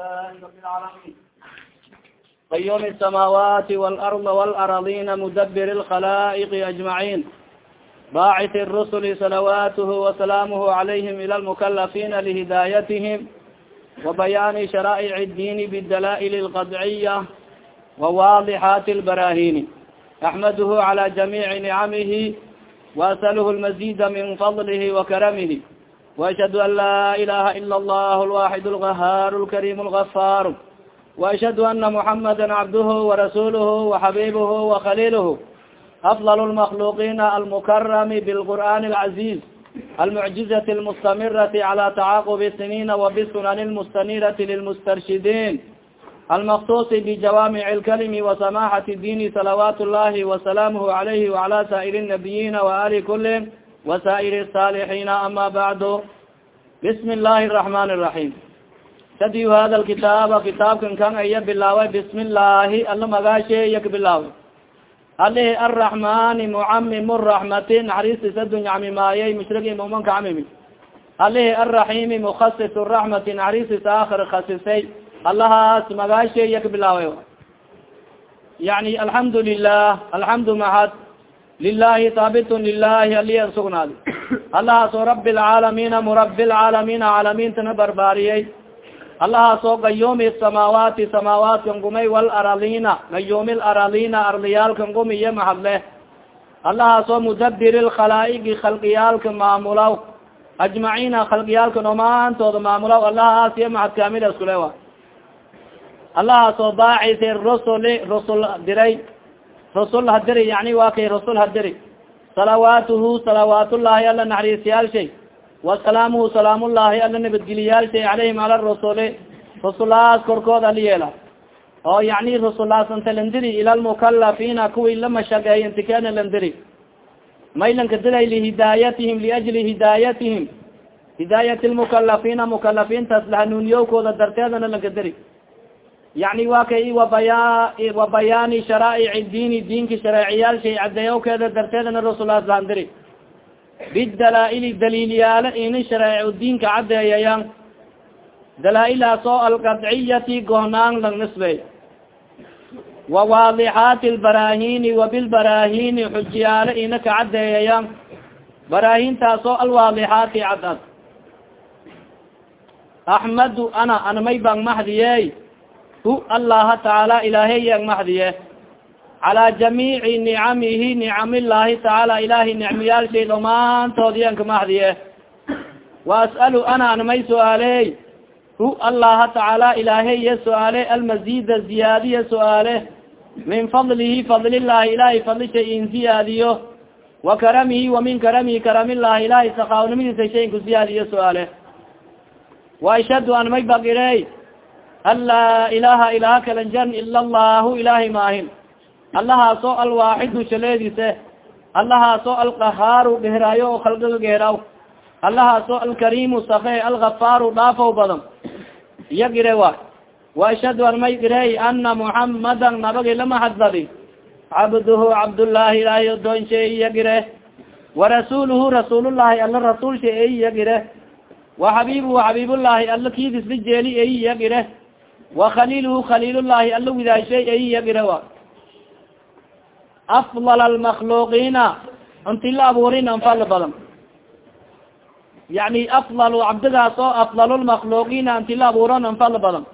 لله رب العالمين قيوم السماوات والأرض والأراضين مدبر الخلائق أجمعين باعث الرسل صلواته وسلامه عليهم إلى المكلفين لهدايتهم وبيان شرائع الدين بالدلائل القطعية وواضحات البراهين أحمده على جميع نعمه وأسأله المزيد من فضله وكرمه واشهد an la ilaha ila allah alwaxid alqahar alkarim algafar واشhهd ana محamada cabdh وrasuulh وxabibh وkhalilh afضل المخلوqina almkrm bاlqur'an العaزيز almعجiزة المstamiraة عlى تacaqب الsنين وbsunan الmstaniraة للmstarshidin almkصuص بjawamiع الklm وsamaحaة الdin salawat الlahi وسlamh عlyh وعlى sائر النabiyin وali kuli وsائر الصالحين ama bعd بsم اللahi الرحمن الرحيم sadi hada الkitaaba kitaabkan kan aya bilaaway بsم اللahi ala magaasheeya kabilaaway alihi الرحمani mcamim الرحmati naxariistisa dunyacmimaayay mushrigi muman kacmimi alihi الرaحيmi mkasis الرحmati naxariistis aakir khasisay alahaas magaasheeya kabilaaway yani alحamdu لlah alحamdu mahad lilahi haabitun lilahi aliya sugnaadi allahaasoo rabi lcaalamiina murabi lcaalamiina caalamiintana barbaariyey allahaasoo gayoomi samaawaati samaawaatkan gumay walaralina gayoomi laralina ardiyaalkan gumi iyo mahadle allahaasoo mudabir lkhalaaigi khalqiyaalka maamulaw. Ajmaciina khalqiyaalka dhamaantooda maamulaw. Allahaas iyo mahad kaamila iskule wa allahaasoo baacisi rusuli rusul diray rasul hadiri yani wa kay rasul hadiri salawaatuhu salawaatullahi ala naxariisyaalshay wasalaamuhu salaamullahi ala nabadgeliyaalshay calayhim ala rasuli rasulaas korkood ala yeela oo yani rasulaasanta landiri ila lmukalafina kuwii lamashageey intikana landiri maylanka dilay lihidaayatihim liajli hidaayatihim hidaayat lmukalafina mukalafiintaas lahanuuniyowkooda darteedana lanka diri yani wa kay wabaya wabayaani sharaa'ic diini diinka shareeciyaal shay caddeeyawkeeda darteedana rasulas landiri bidalaaili daliilyaale ini shareec diinka caddeeyayaan dalaa-ilaas oo alqadciyati gohnaan lang nisbey wawaadixaati lbarahini wabilbarahini xujiyaale ina ka caddeeyayaan barahintaas oo alwaadixaati cadad axmadu ana anamay bang maxdiye hu allaha tacaala ilaahay yang maxdiye calaa jamiici nicamihi nicamillahi tacaala ilahay nicmiyaalshay dhamaantood yan ka maxdiye wa as'alu ana anmay su'aaley hu allaha tacaala ilaahay ya su'aale almazida ziyaadiya su'aale min fadlihi fadlillahi ilahay fadlishay in ziyaadiyo wa karamihi wa min karamihi karamillahi ilahay sakaawnimadiisa shayin ku ziyaadiyo su'aale wa ashhadu an may bagirey an laa ilaha ilaha kalanjan ila allahu ilahay maahin allahaasoo alwaaxidu shaleediise allahaasoo alqahaaru geheraayo oo khalqiga geheraaw allahaasoo alkariimu safe algafaaru dhaafow badan iya gire wa wa ashhadu an may girey ana muxamadan nabagi lamahadbadi cabduhu cabdullahi ilaahay odoonshe iya gire warasuuluhu rasuulullahi alla rasuulsha ey iya gire wa xabiibuhu xabiibullahi alla kiidisla jeeli ey iya gire وakhaliilhu khaliilullahi ala widaashay ayiyagire wa afdal almakluqiina inti la abuurin anfal badan yani afdal cabdigaas oo afdal lmakluqiina inti la abuuron anfal badan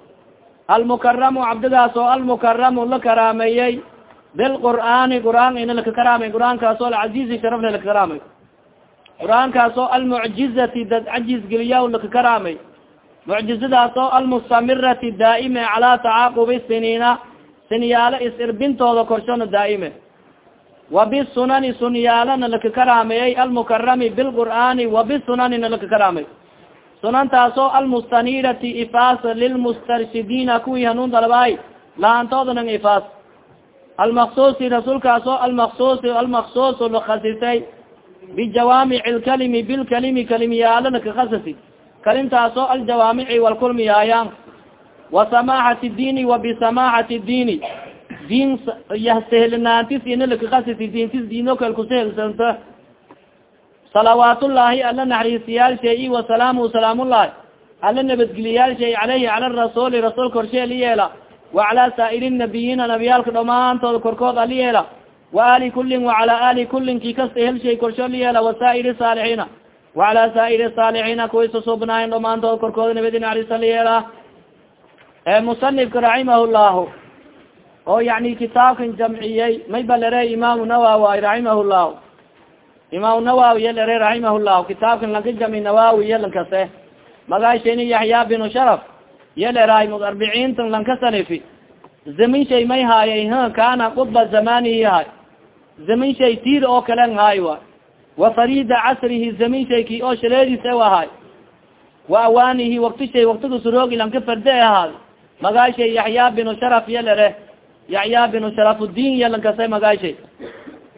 almukaramu cabdigaas oo almukaramu la karaameeyey bilqur'aani qur'aan ina laka karaamay qur'aankaas oo alcazizi sharafna laka karaamay qur'aankaas oo almucjizati dad cajiz geliya laka karaamay mucjizadaas almustamirati daa'ime calaa tacaaqubi siniina siniyaalo is-irbintooda korshona daa'ime. Wa bisunani sunyaalana laka karaameeyey almukarami bilqur'aani wa bisunanina laka karaamey sunantaas oo almustanirati ifaas lilmustarshidiina kuwii hanuun dalbaay lahaantoodanan ifaas almaksusi rasuulkaas oo almaksusi almaksusu lakasisay bijawaamic lkalimi bilkalimi kalimiyaalo laka kasasi kalimtaasoo aljawaamici walkulmiyaayaan wasamaxati diini wa bisamaxati diini. Diin yahsehelnaantis ina lakakasisi diintis diinokal kusehelsanta salawaatullaahi ala naxariisiyaalshay wasalaamu salaamullahi ala nabadgeliyaalshay caleyhi cala rasuuli rasuul korshe ali yeela. Wacalaa saa'iri nabiyiina nabiyaalka dhamaantooda korkood ali yeela. Wa ali kulin wacalaa ali kulin ki kasta helshay korsho ali yeela wasaa'iri saalixiina wacalaa saa'iri saalixiina kuway susuubnaayen dhamaantooda korkooda nabadi naris ali yeela musanifka raximah llahu oo yani kitaabkan jamciyey may ba lere imaamu nawawi raximah llahu imaam nawawi ya lere raximah llahu kitaabkan lanka jamci nawawi ya lankase magaashayni yaxya binu sharaf ya leraay arbiciintan lanka sanifi zamin shay may haayay kana qudba zamanihi hay zamin oo kalen haay wa wa farida casrihi zamin shay ki oo shaleediis ahay wa awaanihi wakti shay waktiga suroogi lanka farde ahaad. Magaashay yaxya binu sharaf ya lere yaxya binu sharafudin ya lankase magaashay.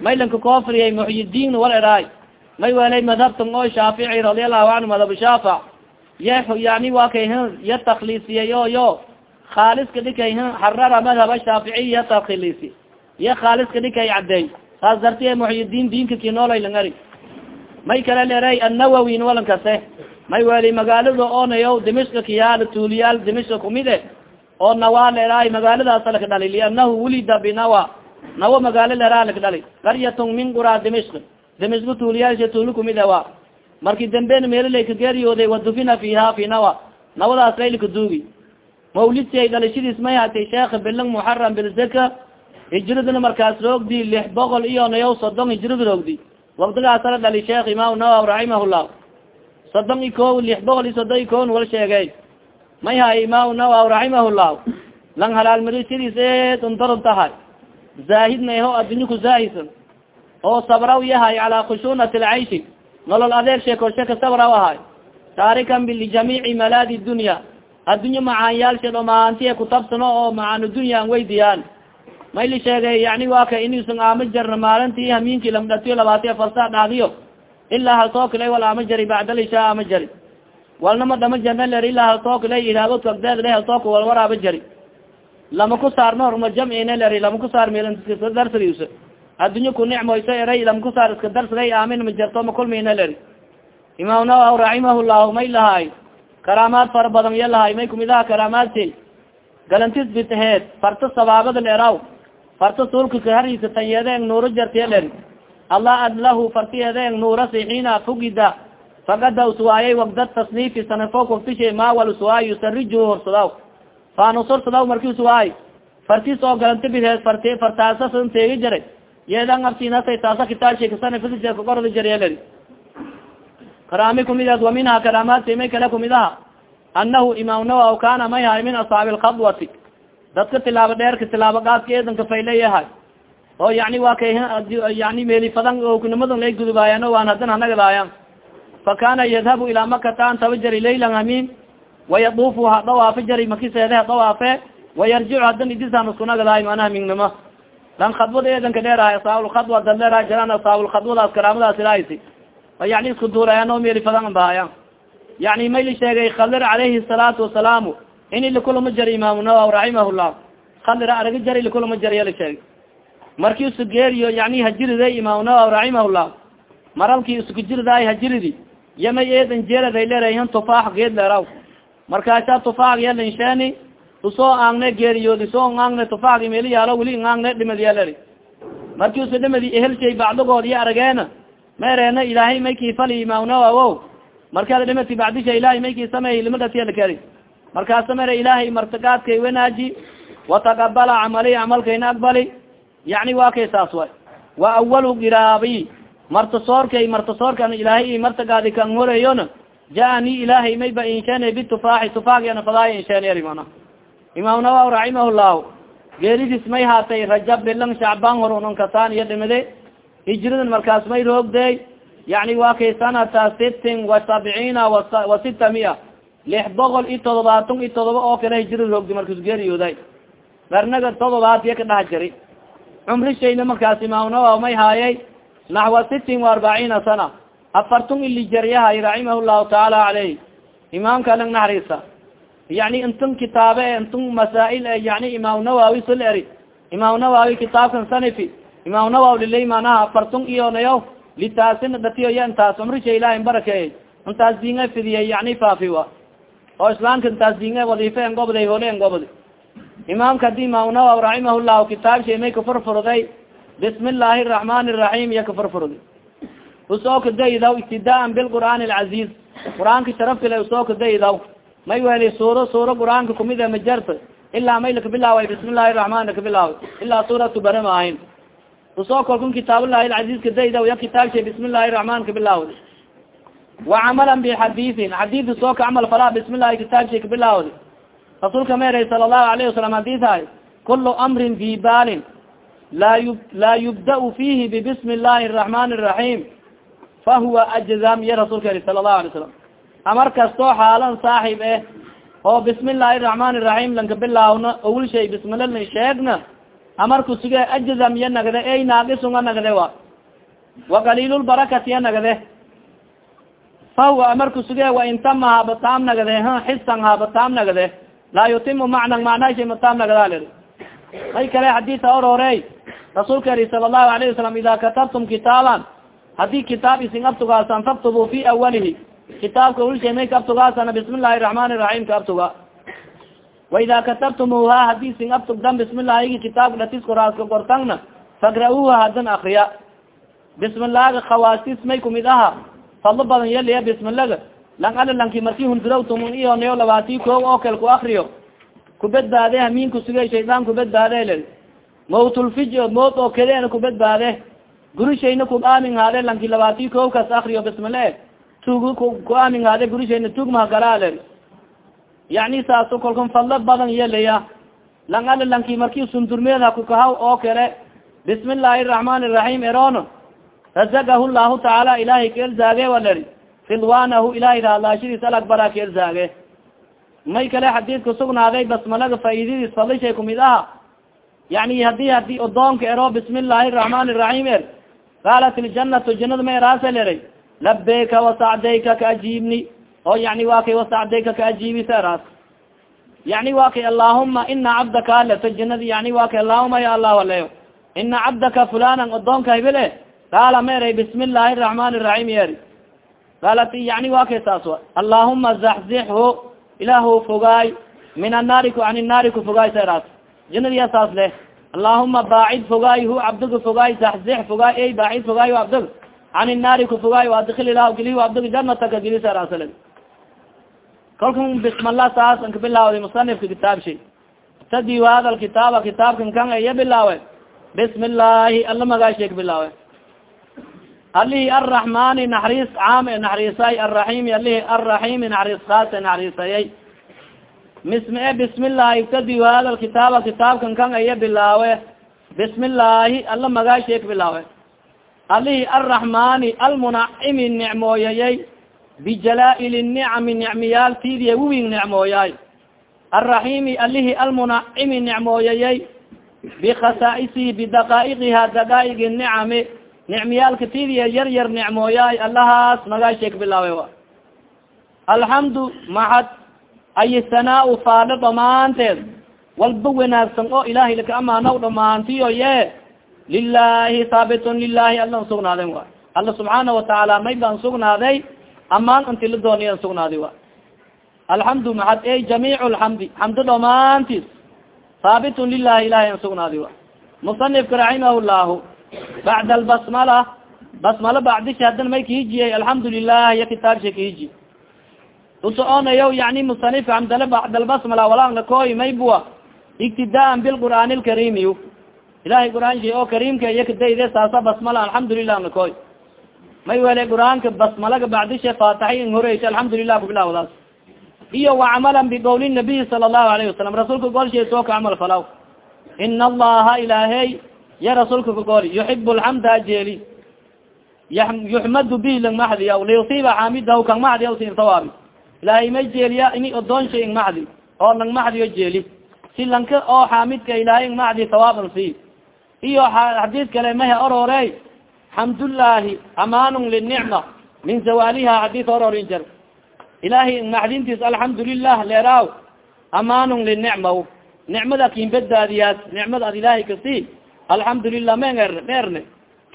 May lanka koofriyay muxyidiin wal eraay may welay madhabtan oo shaafici radiallahu canhu madhab shaafic ye yani wa kay ya takliisiyay o yo. Khaaliska dhikay xarara madhaba shaaficiy ya taklisi ya khaaliska dhikay cadeey saas dartiye muxyidiin diinka kinoolay langari may kale leray annawawin walankase may weli magaalada oonayo dimishka kiyaal tuuliyaal dimishka kumide. Oo nawa leeraay magaaladaasa laka dhali lianahu wulida binawa nawa. Magaalo leeraa laka dhali qaryatun min qura dimishk dimishka tuuliyaalsha tuuli kumide wa. Marki damben meelilay ka geeriyooday wadufina fiha fi nawa. Nawadaas laylika duugi. Mawlidsi ay dhalashadiis may hatay sheekh bilang muxaram bilzaka hijradana markaas roogdi lix boqol iyo nayaw sodon hijrada roogdi waktigaasala dhali sheekh imaam nawawi raximahullah sodon i ko lix boqol iyo soddon i kon wal sheegay may hay imaam nawawi raximahullah lang halaal marisidiis eed undaron tahay zaahidna ho addunye ku zaahisan oo sabraw yahay calaa khushuunati lcayshi nolol adeer sheekorshe ka sabraw ahay taarikan bilijamiici malaadi dunya addunye macaanyaalshe dhamaantiye kutabsano oo macaanu dunya an weydiyaan mayli sheegay yani waa ka inuusan aama jarna maalintii hamiinkii lamdhatiyo labaatiya farsaa dhaadiyo. Ilaa halsoo kale wal aama jari bacdalishaa ama jari. Walnama dhama jarna ler ilaa halsoo kale ilaabod kagdeed le halsooka wal waraaba jari. Lama ku saarno horma jamcina leri lama ku saar meelska darsigiisa addunye ku nicmoyso eray lama ku saar iska darsigay aamin ma jarto ma kulmina leri imaam nawawi raximahullahu may lahaay karaamaad fara badan ya lahay may kumid aha karaamaadsi galantis bitaheed farta sabaabada leeraw farta sulka kahariisa tanyeedeeng nuuro jartiya leri allah ad lahu fartiyeedeeng nuurasi xiina fugida. Fagada uswaayay wagdad tasniifi sanafo waktishe mawal uswaay yusariju horsadaw faanus horsadaw marki uswaay fartis oo galanti biteed fart fartaasa san teegi jaray yeedan abtinasay taasa kitaabshikasanifiskorda jariya leri karaami kumideed wa minha karaamaadsi may kale kumid aha anahu imaam nawawi kana may hay min asaabi lkhadwati dadka tilaabo dheerka tilaabo gaaska eedanka fayleyahay oo yani waa kay yani meelifadan oknimadan lay gudubaayaan waan hadan hanagadaayan fa kana yadhabu ilaa makata an taba jari laylan hamiin wayaduufu ha dhawaafe jari makiseede ha dhawaafe wayarjicu hadan idisaan iskunagadaay mana hamiignimo dan khadwada eedanka dheerahay asaabulkhadwa dad dheeraha jiraan asaabulkhadwadaas karaamadaas ilaahaysi yani isku duulayan oo meelifadan bahaayan yani mayli sheegay khadir calayhi salaatu wasalaamu ini likulama jari imaamu nawawi raximahullah khadir araga jari likulama jariya la sheegay marki isu geeriyo yani hajiriday imaamu nawawi raximahullah maralki isku jirdaay hajiridi yamay eedan jeeraday leerahan tufaax geed leeraw markaasa tufaax yalansheeni u soo aangne geeriyood isoo aangne tufaaxi meeli yaalo weli aangne dhimadiya leri marki usu dhimadi ehelshay bacdigood iyo arageena meereena ilaahay maykii fali imaamu nawawo markaad dhimati bacdisha ilahay maykii sameey limadatialakeri markaasa mere ilaahay martagaadkay wanaaji wataqabala camali camalkayna aqbali. Yani waa kay saas way wa awalu giraabi. Martasoorkay martasoorkan ilaahay martagaadi kan horeeyona ja-ani ilaahay may ba insheene bitufaaxi tufaaxyana fadaaya insheene mana imaam nawawi raximahullahu geeridis may haatay rajab bilang shacbaan hor unon kasaan iyo dhimide. Hijradan markaas may roogday yani waa kay sanata sitin wa sabciina wa sita mia lix boqol iyo todobaatan iyo todoba oo kale hijrada roogday markas geeriyooday. Garnaga todobaad iya ka dhaha jari cumri shayna markaas imaam nawawi may haayay. Naxwa sitin wa arbaciina sana. Afartun ili jaryahay raximah llahu tacaala caleyh imaamka lang naxariisa. Yani intun kitaabe e intun masaail e yani imaam nawawi sul eri imaam nawawi kitaabkan sanifi imaam nawawi lilay manaha afartun iyo nayo. Litaasina dhatiyo ya intaas. Cumrisha ilahay barakeeyey intaas dinga fidiyay yani faafi wa oo islaamka taas dinge wadiife en gobday hole en gobdi imaamka haddii imamnawawi raximahullahu kitaab shay may kafurfurday bismi illaahi araxmaan araxiim iyo kafurfurday u soo kadaydaw ibtidaan bilqur'aan alcaziiz qur'aanka sharafkale u soo kadaydaw may weli suuro suuro qur'aanka kumid ma jarta ilaa may lakabilaaway bismi llahi raxmaan lakabilaaway ilaa suuratu bare ma ahin u soo kolkun kitaabullahi alcaziiz kadaydaw ya kitaab shay bismi llahi raxmaan kabilaawda wacamalan bixadiiin xadiid u soo ka camal falaa bismi llahi kitaab shay kabilaawda rasuulka meeray sala allahu alayhi wasalam haditahay kulu amrin fi baalin laa yu laa yubda' fihi bibismi llahi araxmaan araxiim fahuwa ajzam iyo rasuulka eri sala allahu alay salam amar kastoo xaalan saaxib eh oo bismi illaahi araxmaan iraxiim lanka bilaawna owil shay bismilala sheegna amarku suge ajzam iya nagde ey naaqisunga nagde wa? Wa qaliilulbarakatiya nagde fahuwa amarku suge wa intama habataam nagde xisan habataam nagde laa yutimu macnan macnaashay mataam nagdaal may kale xadiisa ororey rasuulka eri sala allahu alayhi wasalam ida katabtum kitaaban haddii kitaab isin abtugaasan faktubu fi awalihi kitaabka ulshay may ka abtugaasana bismi llahi raxmaan iraxiim ka abtuga waida katabtumuha haddii isin abtugdan bismi llahigi kitaabka dhatis koraaska kortangna fagra-uha hadan akriya bismillaga khawaasis may kumid aha fadlo badan yaliya bismillaga lang ala lanki marki hundurow tumun iyo nayo labaati ko oo kale ku akriyo kubadbaade hamiin kusugey shaydaan kubadbaade l mawtulfij mawt oo kaleena kubadbaade gurishayna ku aamin haade lanki labaati ko kas akriyo bismile tug ku aamin haade gurishayna tugmahagalaale yani saaso kolkan fadlo badan yelaya lang ala lanki marki sundurmeed hakukahaw oo kale bismi illaahi araxmaan iraxiim erono razagahu llahu tacaala ilahay kaelzaage waleri ridwanahu ilahay raadlaashadiis alagbara kaelzaage may kale xadiidka sugnaaday basmalaga faidadiis fadlishay kumid aha yani haddii haddii odoonka ero bismi illaahi araxmaan iraxiim er. Qaalat iljanatu janada ma eraasa leray. Labeyka wasacdayka kaajibni oo yani wa kay wasacdayka kaajiibisa eraas yani wa kay allahuma ina cabdaka aleto janadi yani wa kay allahuma ya allah aleyo ina cabdaka fulanan odoonka hebele qaala ma eray bismi illaahi araxmaan iraxiim yeri qaalat yani wa kay saas allahuma zaxzixhu ilaahu fogaay min annaari an naari ku fogaay sa eraas janadiya saas leh allahuma baacid fogaay hu cabdiga fogaay zaxzix fogaay ey baacid fogaay abdig can naari ku fogaay adkil ilah geliy abdig janataka gelisa eraasle kalkan bismillah saas an kabilaawday musanifka kitaab shay tadi hada kitaaba kitaabkan kan iya bilaawe bismi illaahi alla magaashay kabilaawe alihi arraxmani naxariis caam e naxariisay arraxiimi alihi arraxiimi naxariis kaas e naxariisayay. Misme e bismi illaahi tadi hada kitaabkan kan iya bilaawe. Bismi illaahi alla magaashay kabilaawe alihi arraxmani almunacimi nicmooyayay bijalaail nicami nicmiyaal tidiya wiwing nicmooyaay arraxiimi alihi almunacimi nicmooyayay bikhasaa'isihi bidaqaa'iqiha daqaa'iqi nicami nicmiyaalka tidiya yar yar nicmooyaay allahaas magaasheek bilaawe a alxamdu maxad ay sanaa faadho dhamaanteed walba wanaagsan oo ilahay laka amaanaw dhamaantiyo ye. Lilahi haabitun lilahi allan sugnaaden wa. Alla subxaana watacaala may baan sugnaaday amaan inti la dooniyan sugnaaday wa. Alxamdu maxad ey jamiic lxamdi xamdo dhamaantiis haabitun lilahi ilahi an sugnaaday wa. Musanifka raximah llahu bacda albasmala basmala bacdishi hadan may kahijiyay alxamdu lilah ya kitaabsha kahiji usoconayo yani musanifka amdala bacda albasmala walana koy maybua ibtidaan bilqur'aan lkarimiy ilahay qur'aan oo karimka iya kadayde saasa basmala alxamdulilah nakoy may wele qur'aanka basmalaga bacdisha faataxay in horeysa alxamdulilah kubilawdaas iyo wacamalan biqowli nabiy sala allahu alayhi wasalam rasuulka golshay soo ka camal falaw ina allaha ilaahey ya rasuulka kagooli yuxib lxamda ajeeli yuxmadu bi lang maxdiya liyusiba xaamidahu kang maxdiya sin sawaabi ilaahay may jeeliya ini odoonsha ing maxdi oo nang maxdiyo jeeli si lanka oo xaamidka ilaahay ing maxdi sawaaban si iyo xadiis kale maha orore xamdullaahi amaanun linicma min zawaliha xadiis ororin jar ilahay ing maxdintiis alxamdulilah leeraaw amaanun linicma nicmada kin badbaadiyaas nicmada ad ilaahay kasi alxamdulilah mener dheerne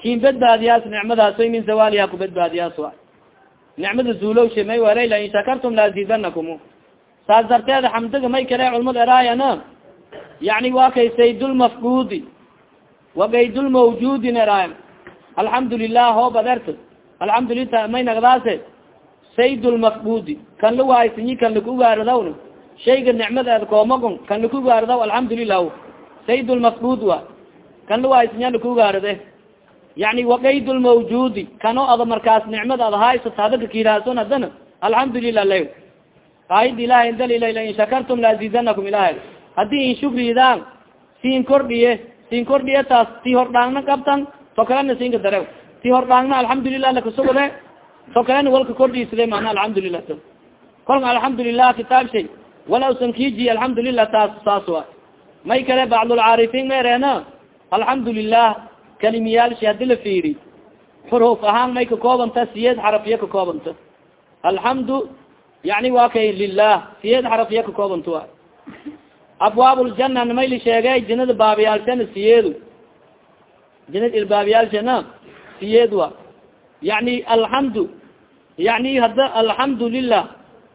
kin badbaadiyaas nicmadaasoy min zawaliha ku badbaadiyaas wa nicmada zuulowsha may wala lain shakartum laazidanakum saas darteed xamdiga may kale culamada eraayana. Yani waa kay saydulmafgudi wagaydulmawjudin eraayan. Alxamdu lilah hoobad erta alxamdulillah may nagdaase saydulmafgudi kan la waaysinyi kan lakugaaradawn shayga nicmadeed koomagon kan lakugaaradaw alxamdulilah saydulmafgud wa kan la waaysinya lakugaarade yani waqayd lmawjudi kano ada markaas nicmada ad haysat hadaka kiraason hadana alxamdulilah la aayad ilahay dalila in shakartum laazidanakum ilahay haddii in shukridaan siin kordhiye siin kordhiye taas ti hordhaangna qabtan to kalena siinka darew ti hordhaangna alxamdulilah lakasugode to kalena walka kordhiisade mana alxamdulilah kolka alxamdulilah kitaab shay wala usan kiji alxamdulilah taas saas may kale bacdulcaarifin ma ereena alxamdulilah kalimiyaalshi haddii la fiiri. Xuruf ahaan may ka koobanta siyeed xarafiya ka koobanta. Alxamdu yani wa kay lilah siyeed xarafiya ka koobanta wa abwaab ljana may la sheegay jinada baabiyaalshana siyeedu jinad ilbaabiyaalshana siyeed wa yani alxamdu yani hada alxamdu lilah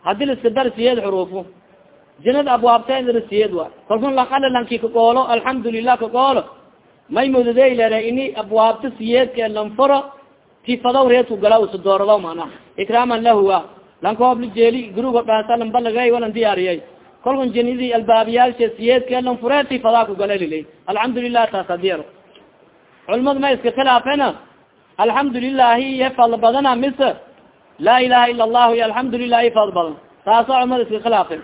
haddii la iska dar siyeed xurufu jinada abwaabtena siyeed wa kalkun lakala lanki kagoolo alxamdu lilah kagoolo may mudadey lere ini abwaabta siyeedka lanfuro tifadaw reedku gala usa dooradaw mana ikraaman lahu a lankoob lijeeli guruga dhaasa lambalagay walan diyaariyay kolkun jinidii albaabiyaalsha siyeedka lanfure tifadaa ku gala lilay alxamdulilah taas adiyaro culimadu ma iska khilaafena? Alxamdulilahi iyo fadl badana mise? Laa ilaha ila allahu iyo alxamdulilah iyo fadl badan. Taasa culimada iska khilaafen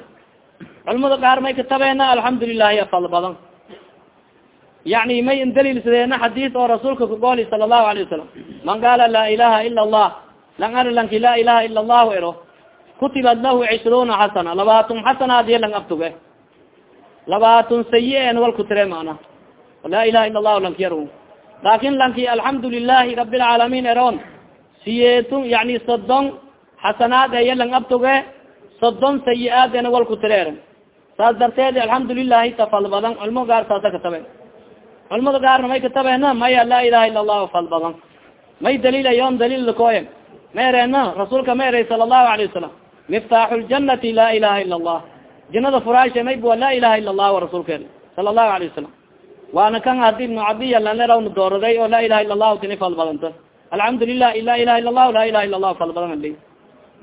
culimada qaar may katabeena alxamdulilah iyo fadl badan yani may indaliilsadeena xadiis oo rasuulka kagooli sala allahu alayه wasalam man qaala laa ilaha ila allah lang ar lanki laa ilaha ila allahu ero kutibat lahu cishruuna xasana labaatun xasanaadiyo lang abtuge labaatun sayi-en wal kutire mana laa ilaha ila allahu lanki ero laakin lanki alxamdu lilahi rabi lcaalamiin eron siyeetun yani sodon xasanaad eye lang abtuge sodon sayi-aadena wal kutire eren saas darteed alxamdu lilahi tafal badan culmo gaar saasa katabe culamada gaarna may katabeena maya laa ilaha ila allahu fal badan. May daliil ayon daliil lakooye ma ereena rasuulka ma erey sala allahu alayه wasalam miftaaxu ljanati laa ilaha ila allah jinada furaasha may bua laa ilaha ila allah rasuulka eri sala allahu alayه wasalam waana kan hadi ibnu cadiya lanerawna dooraday oo laa ilaha ila allahu tini fal badanta. Alxamdu lilah la ilaha ila allahu laa ilaha ila allahu fal badan ali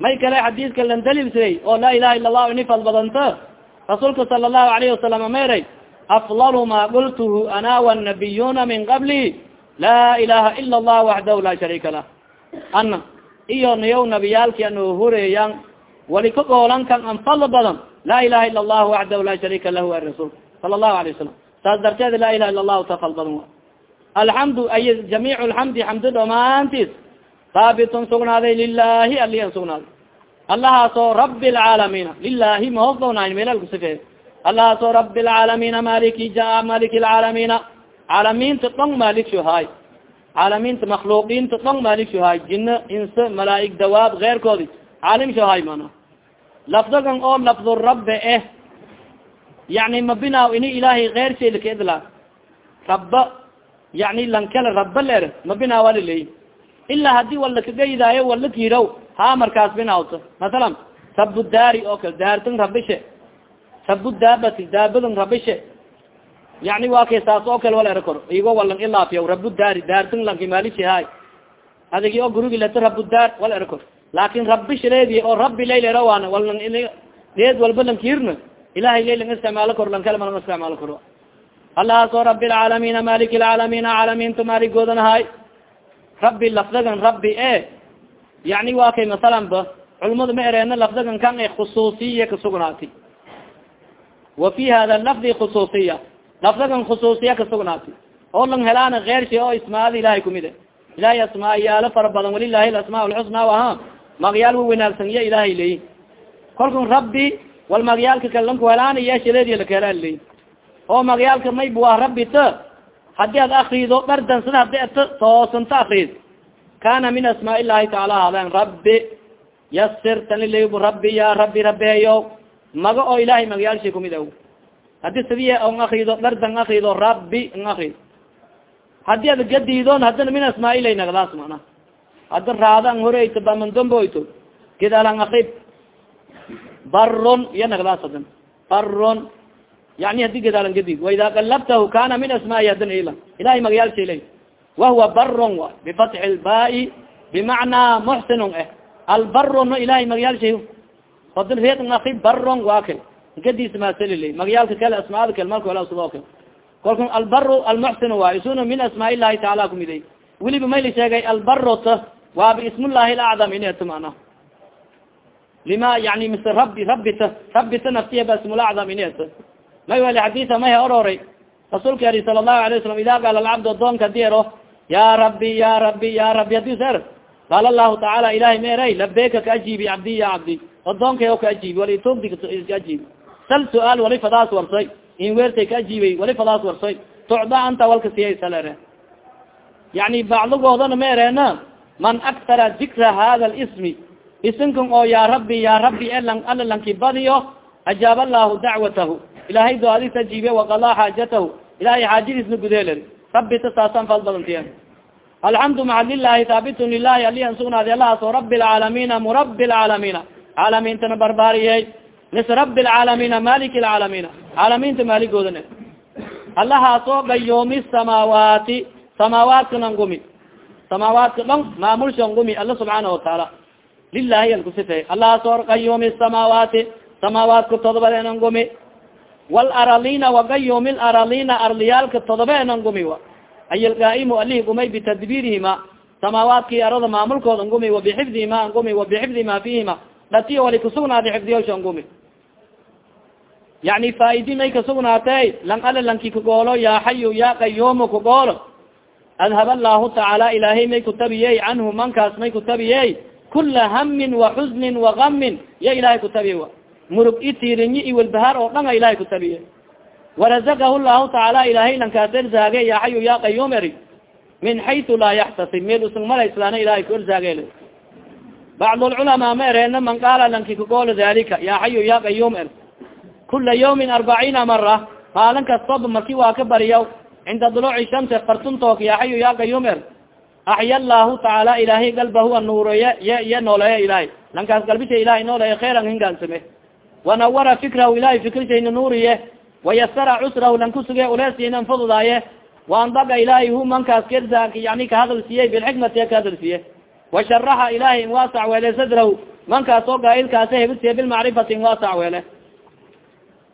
may kale xadiiska lan daliilsaday oo laa ilaha ila allahu ini fal badanta. Rasuulka sala allahu alayhi wasalam ma erey afضل ma qulth ana والنabiyuna min qabli laa ilaha ila الlah waxdah laa sharيika lah ana iyo niyaw nabiyaalki ano horeeyan wali ka goolan kan anfal badan laa ilaha ila الlah waxdah laa sharيika lah a rasul sala الlahu عalيه wasalam saas darteed laa ilaha ila الlahu tafal badan alxamdu ay jamiic lxamdi xamdi dhamaantiis haabitun sugnaaday lilahi alian sugnaaday allahaasoo rabi اlcaalamiina lilahi mahofdownayn meelal kusifeey allahaaso rabi lcaalamiina maliki ja maliki lcaalamiina caalamiinta dhong malik shuhaay caalamiinta makhluuqiinta dhong malik shuhaay jino inse malaaig dawaab keyrkoodi caalim shuhaay mana. Lafdagan oo lafdu rabbe eh yani mabinaaw ini ilaahay keyr shay laka idlaa rabba yani lankale rabba leer mabinaawa laleey ilaa haddii wal lakagaydaayo wala kiiraw ha markaas binaawto masalan rabu daari oo kale daartan rabishe rabu daabati daabadan rabishe. Yani waa kay saas oo kale wala era kor. Igo walang ilaafiya rabu daari daartan lanki maalishahay adigi oo gurigi leta rabu daar wala era kor. Laakin rabisha leedi oo rabi laylera waana walang deed walba lankirna ilahay laylang isticmaalo kor lan kale malang isticmaalo kor. Allahaasoo rabi lcaalamiina malik lcaalamiina caalamiinta maaligoodan rabbi lafdagan rabbi e. Yani waa kay masalan ba ma ereena lafdagan kan e khusuusiya kasugnaati wa fi hada lafdi khusuusiya lafdagan khusuusiya kasugnaati oo lang helaana keyrshi oo ismaada ilahay kumide ilahay asmaa yaalo fara badan walilahi asmaa lxusna aha magyaal wa wanaagsan iya ilahay leyi kolkun rabbi wal magyaalka kale lanku helaana yashadeediy lakahela leyi oo magyaalka mayb waa rabbi ta haddii ad akrido dhardan sida hadi at toosanta akrid kana min asmaa ilahi taala hadan rabbi yasir tanilab rabbi ya rabbi rabeeyo maga oo ilahay magyaalshi kumid aw haddii sidiya on akrido dhardan akrido rabbi n akrid haddii ad gadiidon hadina min asmaa ilay nagdaas mana. Hada raada an horeyto bamandomboyto gidalan akrib baron iya nagdaasadan baron yani hadi gadaalan gadig waida qalabtahu kana min asmaai hadan ila. Ilahay magayaal shalay wahuwa baron a bifatxi lbai bimacnaa muxsinun eh. Albarono ilahay magayaal fadil reed aki baron waa kay gadis masalilay magayaalka kale asmaada kale malka wala sudo kale kolka albaro almuxsin waay isuna min asmaa illahi taala kumiday weliba mayla sheegay albarota waaba ismullahi lacdam inet mana lima yani mise rabi rabita rabita naftiyaba ismulacdam inet may wali xadisa may ororay rasuulka ari sala allahu alay wasalam ida qaala alcabd adoonka diero ya rabbi ya rabbi ya rabbi haddii ser qaala allahu tacaala ilahay meeray labeka ka ajiibi cabdi ya cabdi adoonka o ka ajiibi wali togdi ka ajiibi. Sal su'aal wali fadaas warsay. In weertay ka ajiibay wali fadaas warsay. Tucda anta walka siyay salere yani bacdigoodana ma ereena man aktara dikra hada lismi isinkan oo ya rabbi ya rabbi elan alalanki badiyo ajaab allahu dacwatahu. Ilahay doadis ajiibe waqalaa xaajatahu ilahay xaajadiisna gudeeler rabbi ta saasan fal badantiya alxamdu maca lilahi haabitun lilahi alian sugnaadi alahaas o rabi lcaalamiina murabi lcaalamiina caalamiintana barbaariyey mis rabi lcaalamiina malik lcaalamiina caalamiinta maaligoodan allahaas oo gayoomi samaawaati samaawaadka nan gumi samaawaadka dhon maamulshan gumi alla subxaana watacaala lilahi an kusifey allahaas oo gayoomi samaawaati samaawaadka todobadeenan gumi walaralina wagayoomi laralina arliyaalka todobeenan gumi wa ay lgaaimu alihi gumay bitadbiirihima samaawaadki arada maamulkooda ngumi wabixifdihima ngumi wabixifdi ma fihima dhatiyo wali kasugnaada xifdiyosha ngumi yani faaidi may kasugnaatey lang ala lanki kagoolo ya xayu ya qayumu kagoolo adhab allahu tacaala ilaahay may kutabiyey canhu mankaas may kutabiyey kula hamin waxusnin wagamin ya ilahay wa murug itirinyi iwalbahaar oo dhan a ilahay kutabiye warazakahu llahu tacaala ilahay lankaas erzaage ya xayu ya qayum eri min xaytu laa yaxtasib meel usang malaslaana ilahay ku erzaage bacd lculamaa ma ereena man qaala lanki kagoolo dalika ya xayu ya qayum er kula yawmin arbaciina mara maalin kastoba marki waa ka bariyaw cinda duluuci shamsi fartuntook ya xayu ya qayum er axya allahu tacaala ilaahay galba huwa nuureye ye iya nooleeya ilahay lankaas galbisha ilahay nooleeye khayran hingaansame wanawara fikrahu ilahay fikrishayna nuuriye wayasara cusrahu lan kusuge uleesiynan fududaaye waandaga ilahay hu mankaas kersa yani kahadal siiyey bilxikmati kahadal siye washaraxa ilahay in waasac weele sadrahu mankaas oo gaailkaasi hebisiye bilmacrifati in waasac weele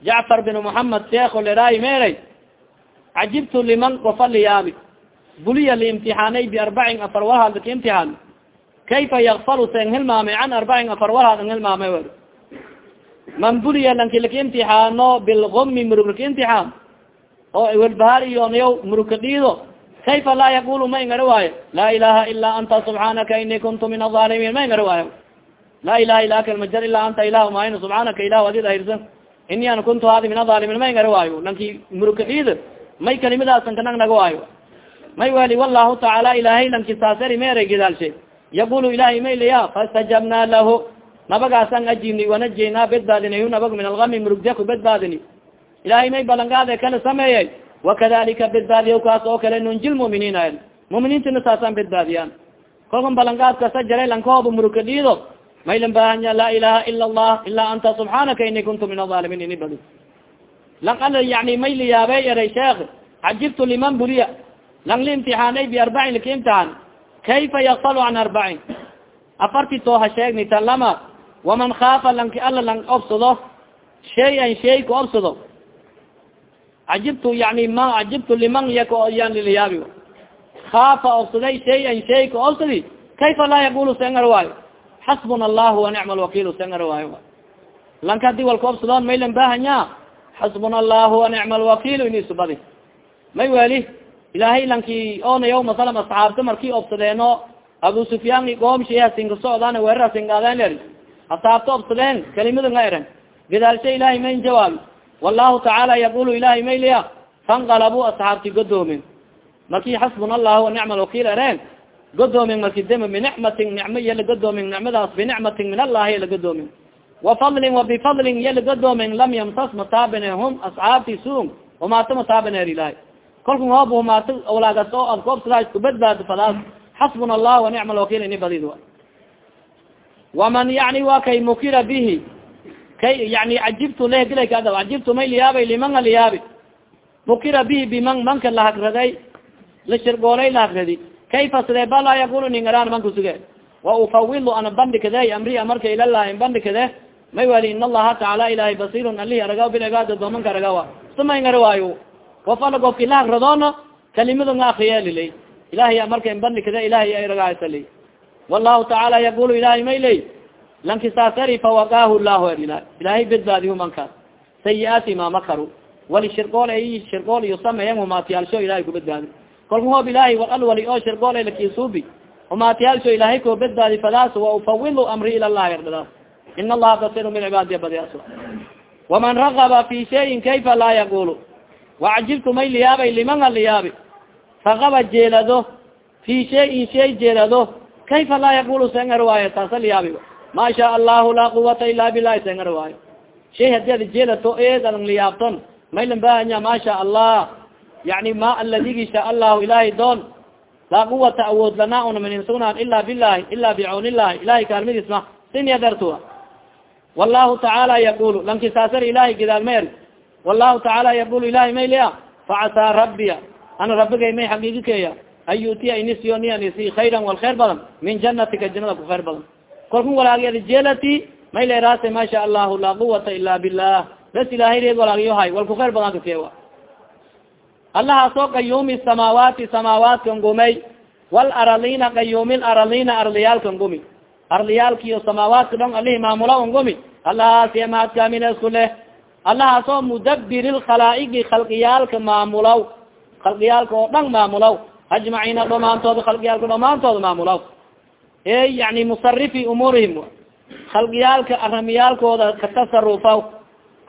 jacfar bin muhamed sheekho leraay meeray cajibtu liman kofa liyaabi buliya liimtixaanay biarbacin afar warhaad ka imtixaan kayfa yakfalu sen hilmaamay can arbacin afar warhaad an hilmaamay man buliya lanki imtixaano bilgumi murug laka imtixaan oo welbahaar iyonayaw murugka dhiido kayfa laa yaqulu ma ingara waayo laa ilaha ilaa anta subxaanaka ini kuntu min aaalimiin ma ingara waayo laa ilaha ila kalmajar ilaa anta ilah maayna subxaanaka ilah adid ahirsan ini an kuntu hadi min aaalimiin ma ingara waayo lanki murugka dhiida may kalimidaasan kanag naga waayo may wali wallahu tacaala ilahay lanki saasari meeray gidaalshe. Yaqulu ilahay maylaya fastajabna lahu nabagaasan ajiibni wanajeyna bedbaadinay nabag min algami murugda ku bedbaadini ilahay may balangaade kala sameeyey. Wakadalika bedbaadiya kaas oo kale nunji lmuminiin a muminiintina saasaan bedbaadiyaan kolkan balangaadkasa jaray lankahooba murugka dhiido maylan baahanya laa ilaha ila allah ilaa anta subxaanaka ini kuntu min aaalimiin ini badi lang ala yani may liyaabey eray sheekh cajibtu liman buliya lang imtixaanay biarbacin laka imtixaan. Kayfa yakfalu can arbacin? Afarti too ha sheegni tan lama waman khaafa lanki ala lang obsado shay-an shay ka obsado. Cajibtu yani ma cajibtu liman yayan liliyaabi khaafa obsaday shay-an shay ka obsadi. Kayfa laa yaqulu sengar waayo xasbuna allahu wanicma alwakiil sengar waayo lanka haddii walka obsadoon maylan bahanya xasbuna allahu wanicma alwakiil inisubadi may weli ilaahay lanki onayaw masalan asxaabta markii obsadeeno abu sufyaan goomshiasinka socdaan weerarasingaadeen eri asxaabta obsadeen kalimada nga eren gadaalsha ilahay mayn jawaabi wallahu tacaala yaqulu ilahay mayliya fanqalabu asxaabti godoomin marki xasbuna allahu wanicma alwakiil ereen godoomin marki dema binicmatin nicmo iya lagodoomin nicmadaas binicmatin min allahi lagodoomin wafadlin wabifadlin iya lagodoomin lam yamsas mataabine hum asxaabti suum umaata mataabineer ilahay kolka hoob humaata walaagas oo ad koobsadaa isku badbaado fadaas xasbuna allah wanicma alwakiil ini badid waman yani wa kay mukira bihi kay yani cajibtu lehgilay kada cajibtu may liyaabay liman a liyaabi bukira bihi biman manka lahagraday la shirgoolay lahagradi kayfa sidee ba laa yaqulu ningaraan man kusuge wa ufawidu ana bandhikade amri amarka ilalah bandhikade may wali in allaha tacaala ilahay basirun alihi aragaw bilcibaad adoomanka aragawa sumay ngara waayo of ala gofki lahagradoona kalimado nga akriyelilay ilahay amarka bandhikade ilahay ay ragaasali wallahu tacaala yaqulu ilahay may ley lankisaasari fawaqaahu llahu er ilah ilahay bedbaadihu mankaas sayi-aati ma makaru wali shirgool ay shirgool iyo sameeyan humaatiyaalsho ilahay kubedbaadi kolka hoob ilahay war al wali oo shirgool ay lakisuubi humaatiyaalsho ilahay koo bedbaadi fadaas wa ufawidu amri ila llahi erdadaas in allaha basiru bilcibaadiya badiyaas waman ragaba fi shayin kayfa laa yaqulu wacajibtu may liyaabay liman a liyaabi ragaba jeelado fi shayin shay jeelado kayfa laa yaqulu sengar waayo taasa liyaabi ma sha allahu laa quwata ila bilahi sengar waayo shay haddii ad jeelato eedan liyaabton maylan bahanya ma sha allah yani ma aladigi sha allahu ilahay doon laa quwata awood lana una mininsugnaan ila bilahi ila bicawn illahi ilahay kaalmadiis ma sinyadartua wallahu tacaala yaqulu lankisaasar ilahay gidaalmeer wallahu tacaala yaqulu ilahay may lia facasaa rabbiya ana rabigay may xaqiigikeya an yuutiya inisiyo nianisi khayran wal khayr badan min janatika janada ku khayr badan kalkun walaagiyad jelati may leeraase ma sha allahu laa quwata ila bilah bes ilahay reed walaagiyohay wal ku khayr badan kaseewa allahaasoo qayuumi samaawaati samaawaatkan gumay wal aralina qayuumi aralina ardiyaalkan gumi ardiyaalkiyo samaawaadka dhon alihi maamula on gumi allahaas yamaadkamina isku leh allahaasoo mudabir lkhalaaigi khalqiyaalka maamulaw khalqiyaalka oo dhan maamulaw ajmaciina dhamaantooda khalqiyaalka dhamaantooda maamulaw e yani musarifi umuurihim khalqiyaalka aramiyaalkooda katasarufaw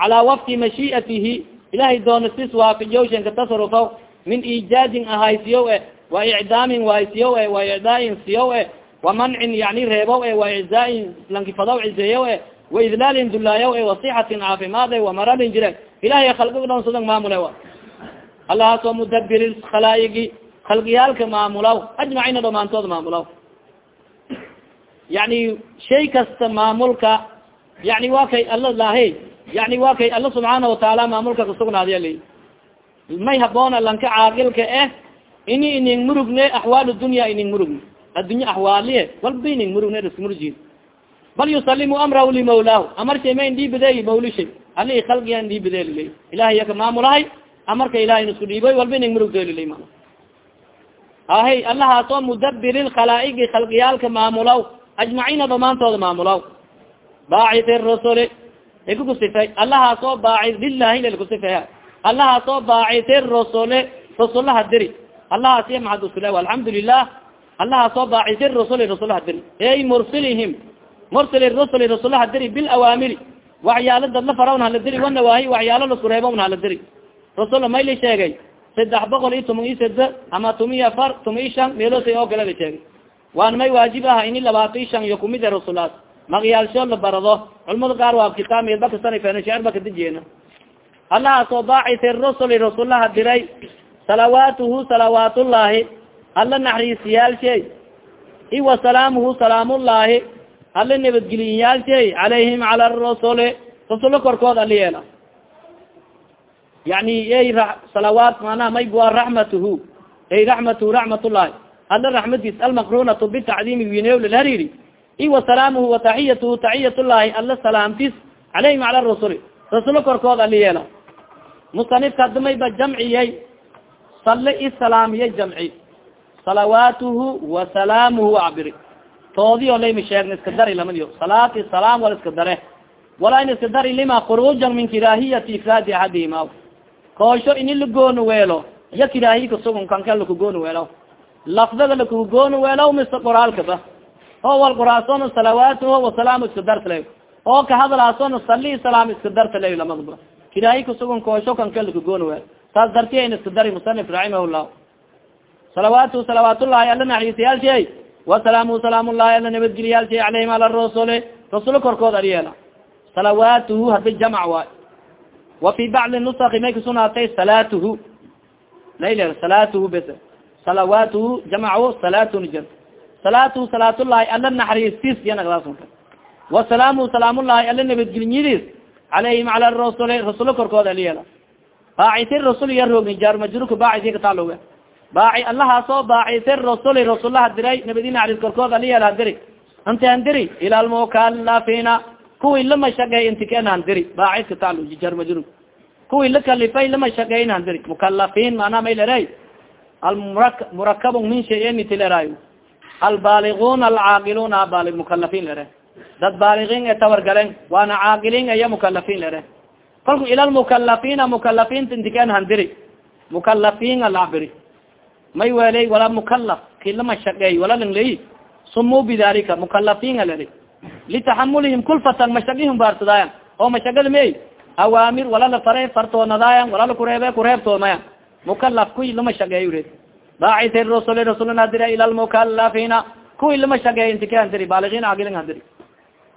calaa wafki mashiiatihi ilahay doonasis waafijowshan katasarufaw min iijaadin ahaysiyow e wa icdaamin wahaysiyow e wa icdaain siyow e wa mancin yani reebow e wa iczaain lankifadaw cizeeyow e wa idlaalin dulaayow e wasixatin caafimaad e wa maradin jire ilahay khalqiga dhon sudan maamule a allahaasoo mudabir khalaaigi khalqiyaalka maamulaw ajmaciina dhamaantooda maamulaw. Yani shay kasta maamulka yani waa kay alla lahe yani waa kay alla subxaana watacaala maamulka kasugnaadiya li may haboona lanka caaqilka eh ini ining murugne axwaal dunya ining murugne addunya axwaaliye walba ining murugne ismurji bal yusalimu amrahu limawlaahu amar shay ma indhiibide mawlishay ali khalqiga indhiibide lilay. Ilahay yaka maamulahay amarka ilahay isku dhiiboy walba ining murugde lilay ma ahay allahaasoo mudabir lkhalaaigi khalqiyaalka maamulaw. Ajmaciina dhamaantooda maamulaw. Baacit rusuli ikukusifey allahaasoo baaci lilahi lkusifeya allahaasoo baaciti rusuli rusulaha diri. Allahaasiya maxad usule alxamdu lilah allahaasoo baaciti rusuli rusulaha diri. Ey mursilihim. Mursili rusuli rusulaha diri bilawaamiri waxyaalo dadla farawna hala diri wanawaahi waxyaalo lasku reebowna hala diri. Rusul mayli sheegay saddex boqol iyo toman iyo sade ama tumi iyo afar tumi i shan meelosay oo kale la sheegay. Waan may waajib aha ini labaata i shan iyo kumid rasulaad magiyaalsho la barado. Culamada qaar waa kitaab meelbakasanaferba kadijeena allahaasoo baaciti rusuli rasulaha diray salawaatuhu salawaatullaahi alla naxriisiyaalshay i wa salaamuhu salaamullaahi alla nabadgeliyayaalshay calayhim cala rusuli rasulo korkood ali yeela yani ey salawaat manaa may bua raxmatuhu ey raxmatuhu raxmatullahi alla raxmadiis almaqrunatu bitacdiimi winew lalhariri i wa salaamuhu wa taxiyatuhu taxiyatullahi alla salaamtis calayhim cala rasuli rasulo korkood ali yeela musanifka hadamayba jamciyay salle i salaamiyay jamci. Salawaatuhu wa salaamuhu acbiri toodiyo layma sheegna iska dari lamadiyo salaati salaam wala iska dare walaa in iska dari lima khuruujan min kiraahiyati ifraadi axadihima koosho ini lagooni weelo. Iya kiraahiy kasugun kanka lakugooni weelo. Lafdada lakugooni weelo mise qoraalkaba oo wal qoraasoona salawaatuhu wasalaamu iska dartala oo kahadlaasona sali salaam iska dartala lamadaba kiraahiy kasugun koosho kanka lakugooni weelo. Saas dartiya in iska dari musanif raximah llah salawaatuhu salawaatullahi alla naxariisayaalshay wasalaamuhu salaamullahi alla nabadgeliyaalshay calayhim ala rasuli rasulo korkood aliyeela salawaatuhu hadi jamc waay wa fi bacdi nusaki may kasunaatay salaatuhu layl salaatuhu bes salawaatuhu jamcu salaatun j salaatuhu salaatullahi alla naxariistis yanagdaas wasalaamuhu salaamullahi alla nabadgelinyadiis calayhim cala rasuli rasulo korkooda aliyela baaciti rasul iya roogni jaar majruka baaciti kataaluga baaci allahaasoo baaciti rasuli rasulaha diray nabadina alis korkood aliyela handiri inti handiri ila almukalafina kuwii lama shagey inti ken handiri baacid kataalu jaar majruk kuwii la kalifay lama shageyn handiri mukalafin maanaa may lere almurakab min shaynitileray albaaligun alcaaqiluna baali mukalafin lere dad baaligiin e tawargalen waana caaqiliin eya mukalafin lere kalku ila lmukalafina mukalafinta intiken handiri mukalafin alabiri may weley wala mukalaf kilama shageey wala langley sumu bidalika mukalafin alere litaxamulihim kulfatan mashagihim baarsadaayan oo mashagada mey awaamir wala la fare fartoonadaayan wala la kureebe kureebtoomaya mukalaf kuwi lama shageey red baacit rasul rasulna dira ila lmukalafina kuwi lama shageey intike handiri baaligiin caaqilin handiri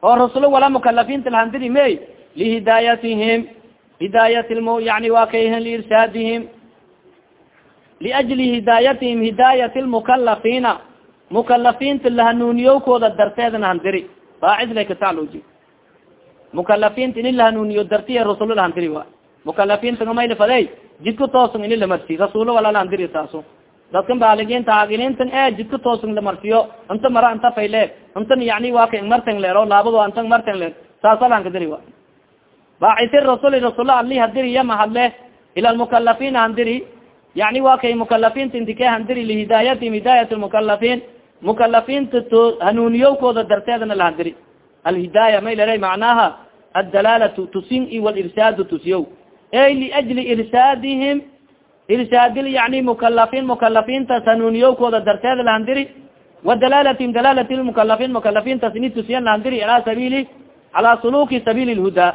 oo rasulo wala mukalafinta lahandiri may lihidaayatihim hidaayat lm yani wa kayhan liirsaadihim liajli hidaayatihim hidaayat lmukalafina mukalafinta lahanuuniyowkooda darteedna handiri baacid lay katacluji mukalafinta ini lahanuuniyo dartiya rasulo lahandiri wa mukalafinta ngamayla fadey jidka toosan ini lamarsi rasulo wala lahandiri taaso dadkan baaligiinta caaqiliintan e jidka toosan lamarsiyo inta mara inta fayle intan yani waa ka martan leero laabado antan martan leer saasalanka wa baaciti rasuli rasulo ali hadiri yama hadle ila lmukalafin handiri yani wa kay mukalafinta intike handiri lihidaayatihim hidaayat lmukalafin mukalafinta to hanuuniyowkooda darteedana lahandiri alhidaaya may lera macnaha addalaalatu tusin i walirsaadu tusiyow ey liajli irsaadihim irsaadil yani mukalafin mukalafintas hanuuniyowkooda darteeda lahandiri wadalaalatihim dalaalati lmukalafin mukalafintas ini tusiyan lahandiri ala sabili calaa suluki sabiili lhudaa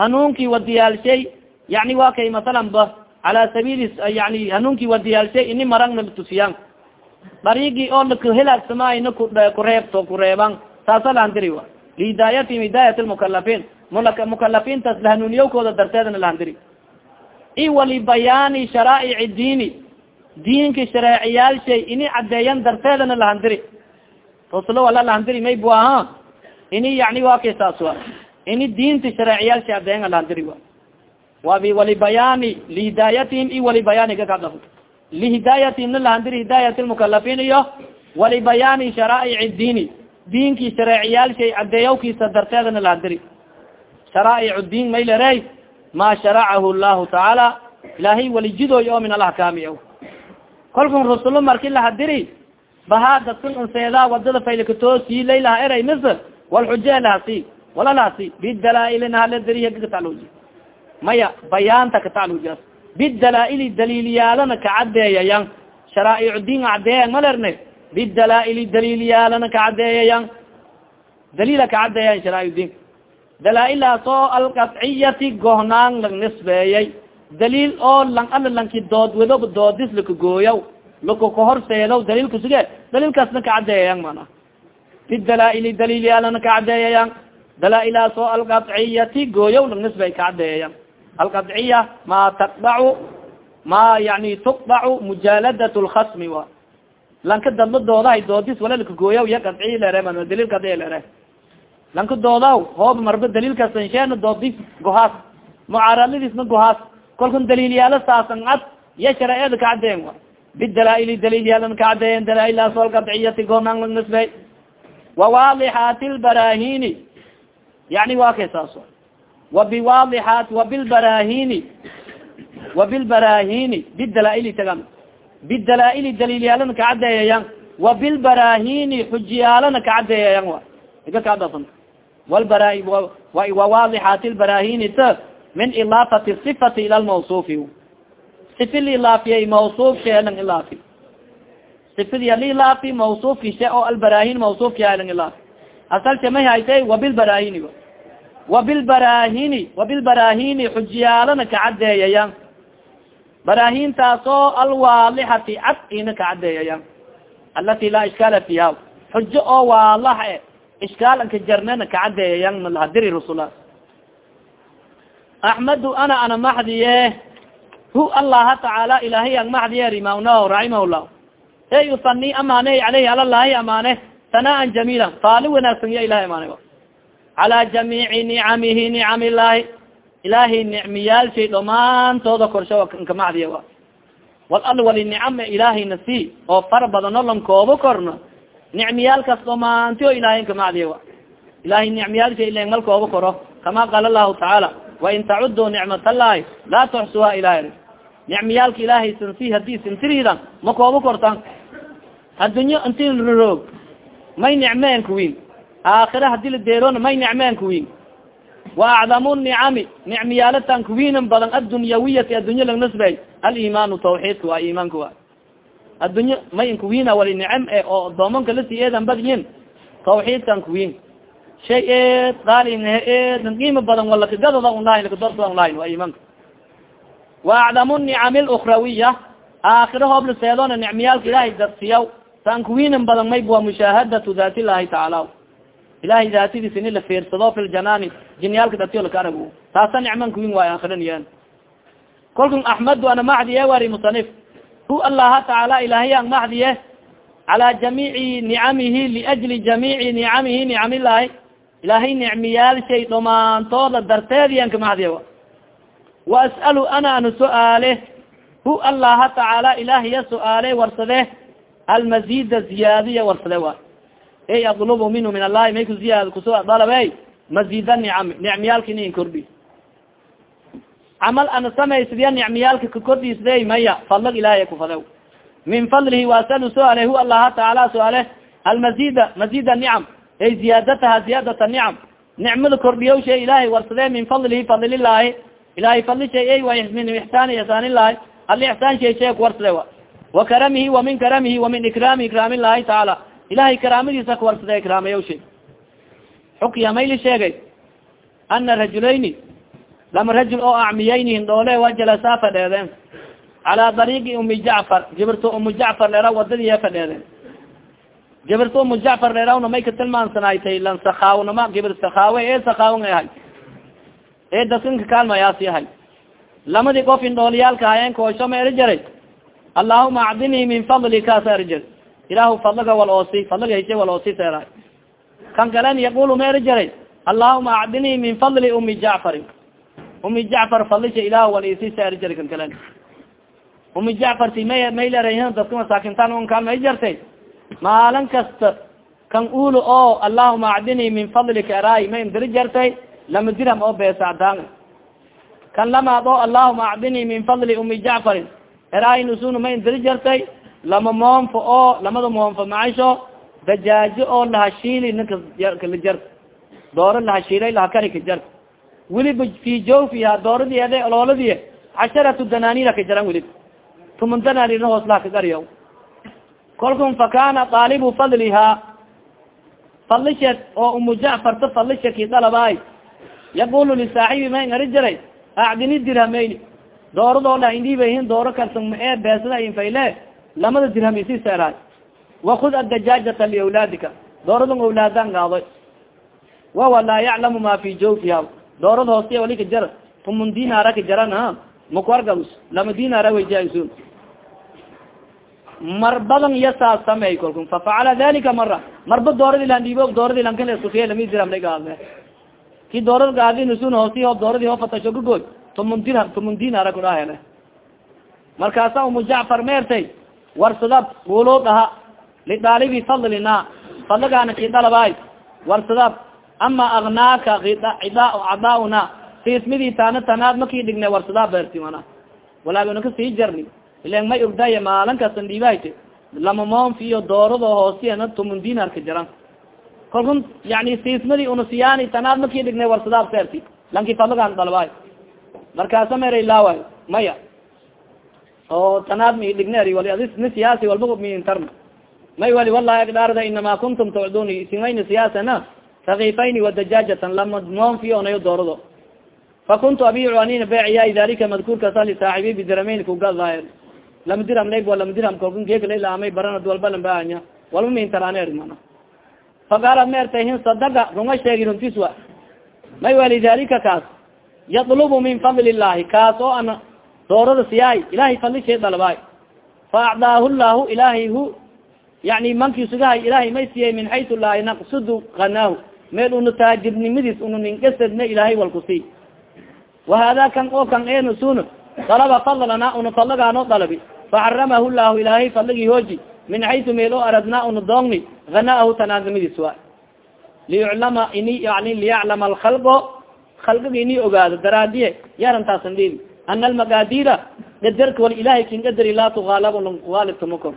hanuunki wadiyaalshay yani wa kay masalan ba cala sabili yani hanuunki wadiyaalshay ini maragna tusiyan darigi oo lakahelaagsamayna kureebto kureeban saasa lahandiri wa lihidaayatihim hidaayat lmukalafin mukalafintas lahanuuniyowkooda darteedana lahandiri i wali bayaani sharaa'ic diini diinka shareeciyaalshay ini cadeeyan darteedana lahandiri rasulo wala lahandiri may bu aha ini yani wa kay saas wa ini diinta shareeciyaalshay cadeeyan lahandiri wa wabi wali bayaani lihidaayatihim i wali bayaani kakada lihidaayatihim na lahandiri hidaayat lmukalafin iyo wali bayaani sharaa'ic diini diinki shareeciyaalshay cadeeyawkiisa darteedana lahandiri sharaa'ic diin may lere ma sharacahu llahu tacaala ilahay walijidoy oo min alaxkaami kolkun rasulo marki lahadiri bahaa dadkan unseeda waddada faylakatoosi laylaha eray mis walxuje lahasi wala lahasi bidalaaili nahaladiriykatacluji maya bayaanta kataclujas bidalaaili daliilyaalana kacadeeyayan sharaa'ic diin cadeeyan malerne bidalaaili daliilyaalana kacadeeyayan daliila kacadeeyan sharaa'ic diin. Dalaa-ilaas oo alqadciyati gohnaan lang nisbeeyay. Daliil oo lang ala lanki dood wado doodis lakagooyaw lakakahorseedo daliilka suge. Daliilkaasna kacadeeyayan mana. Fi dalaa-ili daliilyaalana kacadeeyayan dalaa-ilaas oo alqadciyati gooyaw lang nisbeey kacadeeyayan alqadciya ma taqdacu ma yani tuqdacu mujaaladat lkhasmi wa lanka dadla doodahay doodis wala lakagooyaw iya qadciy lere daliil kadee lere lanka doodaw hoob marba daliilkasansheen doodis gohaas mucaaradadiisna gohaas kolkan daliilyaalo saasan cad iya shareecada kacadeen a bidalaaili daliilyaalan kacadeen dalaa'ilaas alqadciyati goonaan nisbey wawaadixaati lbarahini yani waa kay saas wabiwaadixaat wabilbarahini wabilbarahini bidalaaili tagam bidalaaili daliilyaalana kacadeeyayan wabilbarahini xujiyaalana kacadeeyayan a iga kadafan walbara wawaadixaati lbarahini t min ilaafati sifati ila lmawsufi sifi lilaafiyay mawsuf sheelang ilaafi sifidi liilaafi mawsufki she oo albarahin mawsufki alang ilaafi asalse may haytay wabilbarahini wabilbarahini wabilbarahini xujiyaalana kacadeeyayan barahintaas oo alwaalixati cad ina kacadeeyayan alati laa ishkaala fiha xujo oo waalax ishkaal anka jarnena kacadeeyayan malhadiri rasula axmadu ana ana maxdiye hu allaha tacaala ilahay ang maxdiye rimawna raximah llah e usani amaane aleyhi alalahi amaane sanaan jamiila faali wanaagsan ya ilahay amaane cala jamiici nicamihi nicam illahi ilaahay nicmiyaalshay dhamaantooda korsho nkamacdiya wa wal al wali nicama ilaahayna si oo fara badano lan koobo korno nicmiyaalkaas dhamaanti o ilaahay nkamacdiya wa ilahay nicmiyaalshay ilan mal koobo koro kama qaala lahu tacaala wain tacuduu nicmat allahi laa tuxsuha ilahi nicmiyaalka ilaahay sansi haddii ma koobo kortan addunyo inti roog may nicmeen kuwiin aakhira haddii la deeroona may nicmeen kuwiin wa acdamu nicami nicmiyaalatan kuwiinan badan addunyawiyati addunyo lang nasbay. Alimaanu tawxiidka waa imaanka waa. Addunyo may inkuwiina wali nicam e oo doomanka lasi eedan badyin tawxiidkan kuwiin shay eed qaalinhe eedan qiimo badan walakagadada un lahayn lakadortada un lahayn waa imaanka wa acdamu nicami lukrawiya aakhira hoobla seedoona nicmiyaalka ilaahay darsiyaw taan kuwiinan badan mayb waa mushaahadatu daat illahi tacaala ilahay daatadiis ini la fiirsado fi ljanaani jinyaalka datiyo laka arag taasa nicman kuwin waay yan kolkan axmadu ana maxdiye wari musanif. Hu allaha tacaala ilaahiyang maxdiye cala jamiici nicamihi liajli jamiici nicamihi nicamillahi ilaahay nicmiyaalshay dhamaantooda darteediyanka maxdiye wa. As'alu ana ana su'aale. Hu allaha tacaala ilaahiya su'aale warsade. Almazida ziyaadiya warsade wa ey adlubu minhu min allahi may ku ziyaad kuso dalabe mazida nicami nicmiyaalka inin kordhi camal ana samaysadiya nicmiyaalka kakordhiisde maya fadlag ilaahiy kufade min fadlihi waasalu su'aale hu allaha tacaala su'aale almazida mazida nicam ey ziyaadataha ziyaadata nicam nicmada kordhiyaw shay ilaahay warsade min fadlihi fadlilaahi ilahay fadli shay ey min ixsaani ixsaanillahi ali ixsaan shay sheek warsade wa. Wa karamihi wa min karamihi wa min ikraami ikraam illahi tacaala ilahay karaamadiisa kawarsada ikraamayashi xukiya mayli sheegay ana rajulayni lama rajul oo acmiyayni hindhoole wa jalasaa fadheedeen calaa dariiqi umi jacfar jibirto umu jacfar dheera wadadiiya fadheedeen jibirto umu jacfar dheerawna may ka tilmaansanaaytay lan sakaawnama gibir sakaawe ee sakaawan ahay ee dadkanka kaalmayaasi ahay lamadii qof hindhooliyaalka hayeen koosho ma eri jaray allahuma acdinii min fadli kaasa eri jara ilahu fadlaga wal oosi fadlaga heshe wal oosi seeraay kan kalen yaqulu ma eri jaray allahuma acdinii min fadli umi jacfarin umi jacfar fadlisha ilah wal isi sa eri jara kan kalen umi jacfarti may may leerayn dadka masaakintaan un kaan may jartay. Maalin kasta kan ulo oo allahuma acdinii min fadlika eraay may indiri jartay lama dirham oo beesacdaan kan lamaad oo allahuma acdinii min fadli umi jacfarin eraay nusuna may indiri jartay lama moonfo oo lamada moonfo macisho dajaajo oo lahashiili ninka kala jar dooro lahashiilay lahakari ka jar. Weliba fi jawfiha dooradii ede olooladii casharatu dananira ka jaran welib tuman dananirna hoos laha kagariyo kolkun fa kana daalibu fadliha fadlisheed oo umu jacfarta fadlisha ki dalabaay yaqulu lisaaxibi may ngari jaray acdini dirhamayni dooradoo lah indhiibahin dooro karsan ma ee beesada infayle lamada dirham isi seeraay wakud adajaajata liawlaadika dooradon awlaadan gaadoy wawa laa yaclamu ma fi jawfiha doorad hoostiya wali ka jar tumun dinaara ka jaran ha makwargaus lama dinaara wayjaasun mar badan iya saas samey kolku fafacala dalika mara marba dooradi lan dhiibo dooradi lankalaskufiya lami dirham la gaadne ki doorad gaadi nusun hoosti hoob dooradii hoo fatasho kagoy tumun dirham tumun dinaara kudhahele markaasa umu jacfar meertay warsadab gulo dhaha lidaalibi fadlina fadligaana ki dalabaay warsadab ama agnaaka cadaauna siismidii taana tanaad makii dhigne warsadaa beerti mana. Walaaga naka sii jarni ilen may ogdaya maalin kastan dhiibahayte lama moonfiyo doorado hoosiyana tumun dinarka jaran. Kalkun yani siismadii una siyaani tanaad makii dhigne warsadaa seerti lanki fadligaan dalabaay markaasa meray laawaay maya oo tanaad mi dhigneri wali adis ni siyaasi walba miintarna may wali wallahi agdaarda inama kuntum tacduni isimayni siyaasana sakiifayni wadajaajatan lama moonfiyo onayo doorado. Fakuntu abiicu anina beeciyaay dalika madkuurkasa lisaaxibi bidiramayn kugadaa lama dirham layb lama dirham kalkun geekalaamay baranad walba lambaanya walba miintaraneer mana. Faqaalad meertayhin sadaga runga sheegi runtis wa may wali dalika kaas yadlubu min fadli illahi kaas oo ana doorada siyaay ilahay fadlishay dalbaay fa acdaahu llahu ilahay hu yani manki sugahay ilahay may siyay min xaytu laa naqsudu kanaahu meel una taajirnimadiis una ninkasadna ilahay walku sii wahada kan oo kan ensun dalaba fadlana una fadlagaano dalabi. Faxaramahu llahu ilaahay fadligii hooji min xaytu meel oo aradna una doogni hanaahu tanaadimadiis wa liyuclama ini yani liyaclama alkhalqo khalqiga ini ogaado daraadiye yarantaasan dhili ana almagaadira gadarka wal ilahay kin gadari laa tuaalab laalibtama kor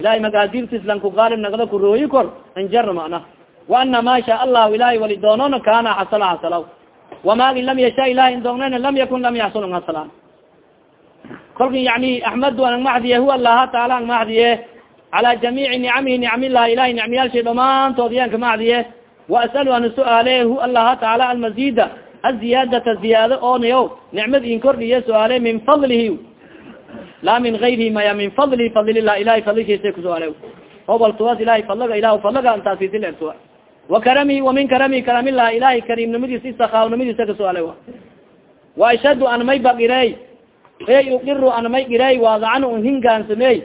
ilahay magaadirtis lan kugaalib nagda kurooyi kor anjarna mana waana ma sha allahu ilahay wali doonona kana xasala xasalaw wamaagi lam yasha ilahay in doonana lam yakun lam yaxsul ang hasalaan kolka yani axmedu ang maxdiye huwa allaha taala ang maxdiye cala jamiici nicamihi nicamillahi ilahay nicmiyaalshay dhamaantood yaan ka maxdiye waasalu an su'aale hu allaha taala aziyaadata ziyaado onayo nicmad in kordhiye su'aale min fadlihi laa min gayrihi maya min fadlihi fadlilah ilahay fadlishiisa kusuaale obaltuwas ilahay fadlaga ilah fadlaga antaasisilea wa karamihi wa min karamihi karamilah ilahay kariimnimadiis isakaawnimadiisa kasuaale wa ashhadu an may bagirey ey uqiru an may girey waadacan un hingaansamey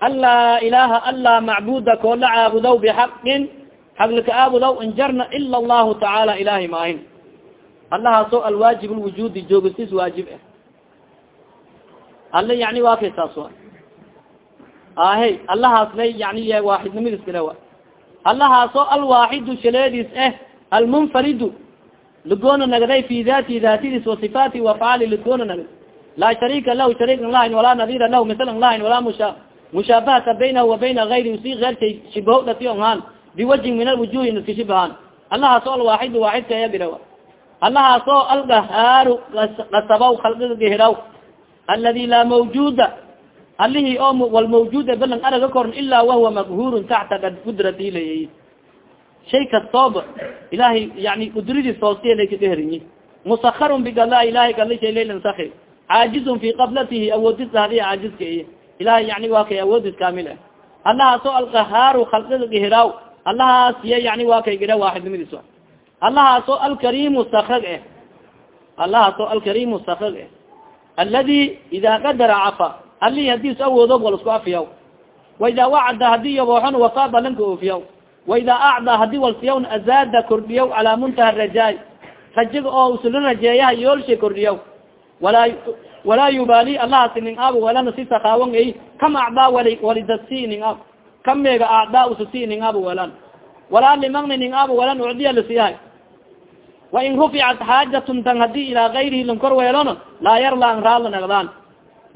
an laa ilaha anlaa macbuda koo la caabudaw bixaqin xaglika aabudaw injarna ila allahu tacaala ilahay maahin allahaasoo alwaajib lwujuudi joogistis waajib ah alla yani waa kay saas wa ahe allahaas lay yani waaxidnimadiis kale wa allahaasoo alwaaxidu shaleediis ah almunfaridu lagoona nagday fi dati daatidis wasifaati wafcaali lagoona nagd laa shariika lahu shariik an lahayn walaa nadira lahu misl an lahayn walaa musha mushaabahata baynahu wa bayna gayri si eyrkay shibaho dhati onhaan biwajhin min alwujuhi iska shibahaan allahaasoo alwaaxidu waaxidka ayagirawa allahaasoo algahaaru qasabaw khalqiga gehiraw aladi laa mawjuda. Alihi oo wal mawjuda balan araga korn ilaa wahuwa maghurun taxta qudrati lay shay kastooba ilahay yani qudradiis hoostiya lay kagaherinyi musakarun bigala ilahay galishay laylan sakir caajizun fi qablatihi awoodis hadiya caajiska iyo ilahay yani waa kay awoodis kamil ah allahaasoo alqahaaru khalqiga gehiraaw allahaas iya yani waa kay gira waaxidnimadiis allahaasoo alkarimu sakrag eh. Allahaasoo alkarimu sakrag eh. Aladi ida qadara cafa ali hadis awoodo wal isku afiyaw waida wacda haddii yabooxon wafa balanka oofiyaw waida acdaa haddii wal siyawn azaada kordhiyaw calaa muntaha rajaay. Rajiga oo usula rajeeyaha yoolshay kordhiyaw. Walaa walaa yubaali allahasi ning aab welana si sakaawan ay kam acdaa wali walidasi ning aab. Kam meega acdaa usasi ning aab welan walaa limagni ning aab welan ucdiya lasiyahay wain ruficat xaajatun tan haddii ilaa gayrihi lan kor weelona laa yarla an raala nagdaan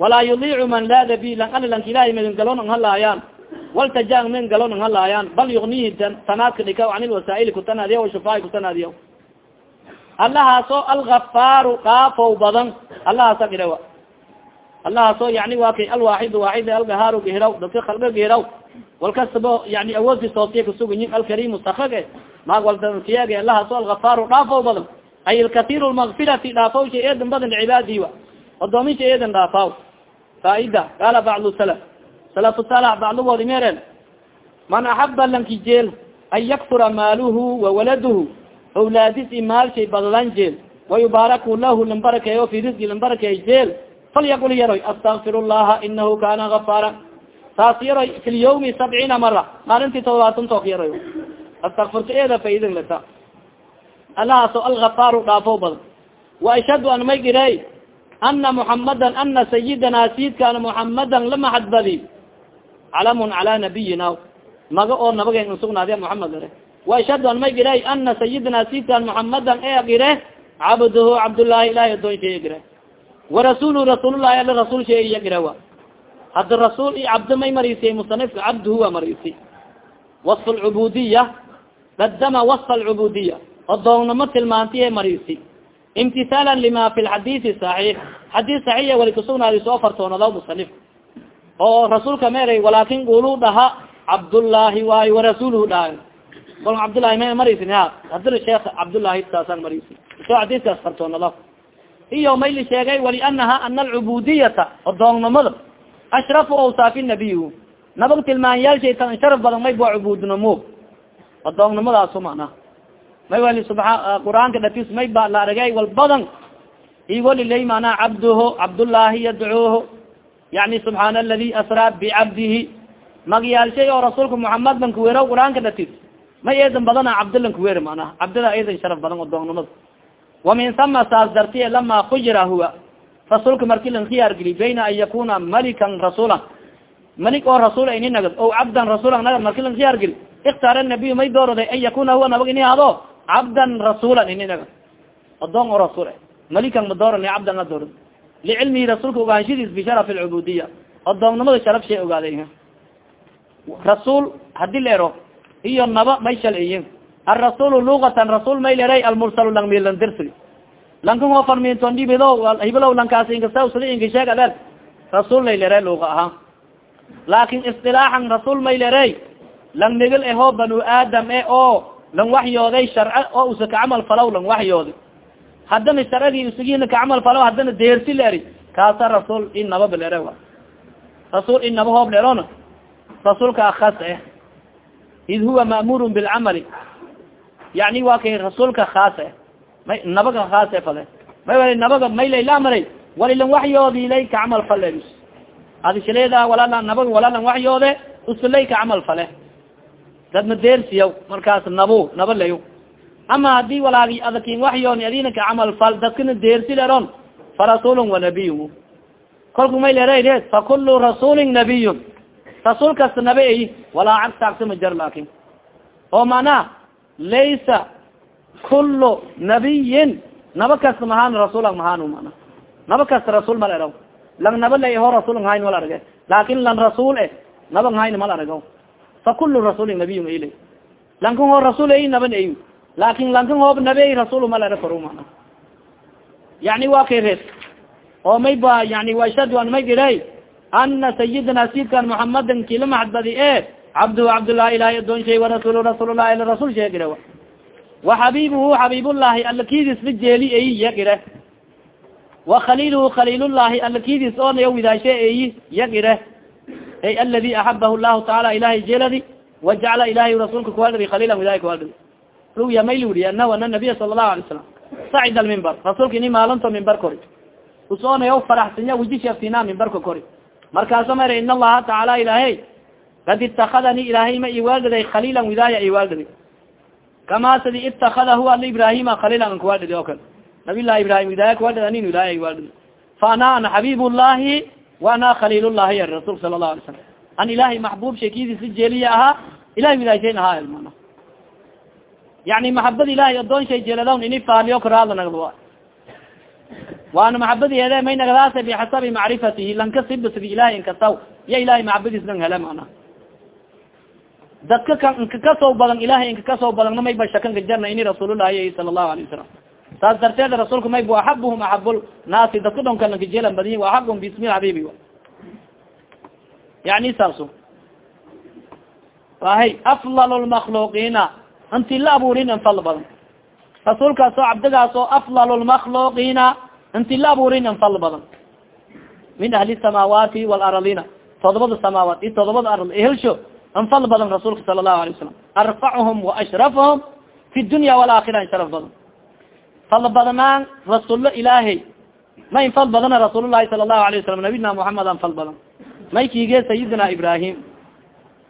walaa yudiicu man laada bi lan ali lanka ilahay magan galon an halaayaan waltajaan man galon an halaayaan bal yugnihi tanaadka dhika can ilwasaa'ili kutanaadiya washufaai kutanaadiya allahaasoo algafaaru dhaafow badan allahaasa girawa allahaasoo yani waa kay alwaaxid waaxid algahaaru gihiraw dadka khalga gihiraw walkastaba yani awoodkiis hoostiya kasugayin alkarimu sakage maag waltiyage allahaasoo algafaaru dhaafow badan. Ay alkatiir lmagfirati dhaafow shay eedan badan licibaadihi wa odoomin shay eedan dhaafaw faaida qaala bacdu salaf. Salafu salax bacdigoodi meereen. Man axaba lanki jeel an yaktura maaluhu wawaladuhu awlaadis i maalshay badlan jeel. Wayubaaraku lahu lambarakeeyo fi risgi lambarakeey jeel falyaqul yaroy astakfir llaha inahu kana gafaara taas yaroy fi lyawmi sabciina mara maalintii todobaatan took yaroy astakfirka eeda faidin leta allahaasoo algafaaru dhaafo badan wa ashhadu an may girey ana muxamadan ana sayidana sayidkana muxamadan lamaxadbadi calamun cala nabiyina maga oo nabageen usugnaadiya muxamed are waashhadu an may giray ana sayidina sayidkan muxamadan ee gire cabduhu cabdullahi ilahi adoon sheye gire warasulu rasuulullahi ala rasuul sheye iya gire wa hadda rasuul i cabdi may marisiyay musanifka cabduhu waa marisi wasf lcubudiya qadama wasf alcubudiya odoonnamo tilmaantiye marisi imtisaalan lima fi lxadiisi saxiix xadiis saxiixa wali kasugnaadi soo fartoonadaw musanif oo rasuulka meeray walaakin gulu dhaha cabdullaahi waayo warasuuluhu dhaha kol cabdullahi ma marisin ha hadina sheekh cabdullahi saasaan marisi soo xadiiskaas fartoonadaw iyo mayli sheegay walianaha ana alcubudiyata odoonnimada ashrafu awsaafi nabiyu. Nabag tilmaanyaalshay tan sharaf badan may bua cubudnimo odoonnimadaas mana may wali subaa qur'aanka dhatis may ba la aragay wal badan. Iwalilay manaa cabduho cabdullaahi yadcuuho yani subxaana aladi asraa bicabdihi magyaalshay oo rasuulka muxamed ban kuweero qur'aanka dhatis. May eedan badana cabdilan kuweer manaa cabdida eedan sharaf badan odoonnimada wamin hama saas dartiye lama khuyira huwa rasuulka marki lan khiyaar geli bayna an yakuna malikan rasuula malik oo rasuul ini nagad o cabdan rasuula nagad marki lan khiyaar geli ikhtaar nabiy may doorada an yakuna huwa nabag ini hado cabdan rasuula ini nagad adoon oo rasuul e malikan ma dooran cabdan a doorad licilmihi rasuulka ogaanshadiis bisharaf lcubudiya adoomnimada sharaf shay ogaaday rasuul haddii leero iyo naba may shalciyin alrasuul lugatan rasuul may leray almursal lang milan dirsi lankan hoo farminton dhibido hibilow lankaas inkasta sida inkasheeg adeer rasuul lay lere luga ahaan laakin istilaaxan rasuul may lerey lang migil ehoo banu aadam e oo lang waxyooday sharce oo usa kacamal falaw lang waxyoodi haddana sharcigii usigina kacamal falaw haddana deersi leri kaasa rasuul in naba balere a rasuul in naba hoob lerona rasuulka akas eh id huwa ma'murun bilcamali yani waa kay rasuulka khaas eh may nabaga khaas e fale. May nabaga maylayla amaray walilan waxyoodilay kacamal fale. Adishaleeda walala nabaga walalan waxyoode usulay kacamal fale. Dadma deersiyaw markaas nabo naba layo. Ama haddii walaagi adakin waxyooni adina kacamal fal dadkana deersi leron farasuulun wanabiyu kolku may lereed fakulu rasuulin nabiyun. Rasuul kasta naba ay walaa cag taagsama jar laakin oo mana laysa kulu nabiyin naba kasta mahaan rasuul mahaan mana naba kasta rasuul mal eraw lang naba la ho rasuul hayn mal arge laakin lan rasuul e naba hayn mal argo fakulu rasuulin nabiyun lay lankan ho rasuul ay naban ay laakin lankan hoob nabi ay rasuul mal era karo mana yani waa kay reed oo may ba yani washadu an may diray ana sayidina sidkan muxamadan kila maxadbadi e cabdu cabdالlah ilahi adoon shay warasuul rasuullah ila rasuul sheegire وaxabibuhu xabibالlahi ala kidis la jeeli eyi yagire وakhaliluhu khalilullahi ala kidis oonaya widaashe eyi yagire ay aladi axabahu الlahu taala ilahay jeeladi wajacla ilahay rasuulka kuwaldhadi khalilan widaay kuwaldhadi ruya may luriy anahu ana nabiya sala الlahu alay salam sacid almimbar rasuulka ini maalinto mimbar kori usoonaya faraxsanya wijishaftina mimbarka kori markaasa mara in allaha tacaala ilaahay kad itakadani ilaahay ma iwaaldaday khaliilan widaaya iwaaldaday kama sidi itakada huwa ibrahima khaliilan an kuwaaldhadi o kale. Nabiy llahi ibrahim widaaya kuwaaldhad anin widaaya iwaaldhadi fa ana ana xabib llahi wa ana khaliil llahi ya rasul sala lahu alay salam an ilahay maxbub shaykidiisi jeeliya ahaa ilahay widaayashayn ahaa mana yani maxabad ilahay adoon shay jeeladawn ini faaliyo karaada nagd waana maxabadiheede may nagdaasa bixasabi macrifatihi lanka sibsidi ilahay inkasaw iya ilahay dadka kan inka ka soo badan ilahay inka ka soo badanna may ba shakan kajarna ini rasuulullahi sala allahu alayه wasalam saas darteed rasuulka may bu axabuhum axabul naasi dadka dhon kalankajeelan badiyi wa axabuhum bismi xabibi yani saaso wahay afdal lmakluqiina inti la abuurin in fal badan. Rasuulkaas oo cabdigaas oo afdal lmakluqiina inti la abuurin in fal badan. Min ahli samaawaati waalardina todobada samaawaat iyo todobada ard ehelsho in fal badan rasuulka sala allahu alay wasalam arfacuhum waashrafhum fi dunya walaakira in sharaf badan fal badnaan rasuulo ilaahay ma in fal badana rasuulullahi sala allahu alayه wasalam nabiyna muhamed an fal badan may kiige sayidina ibrahim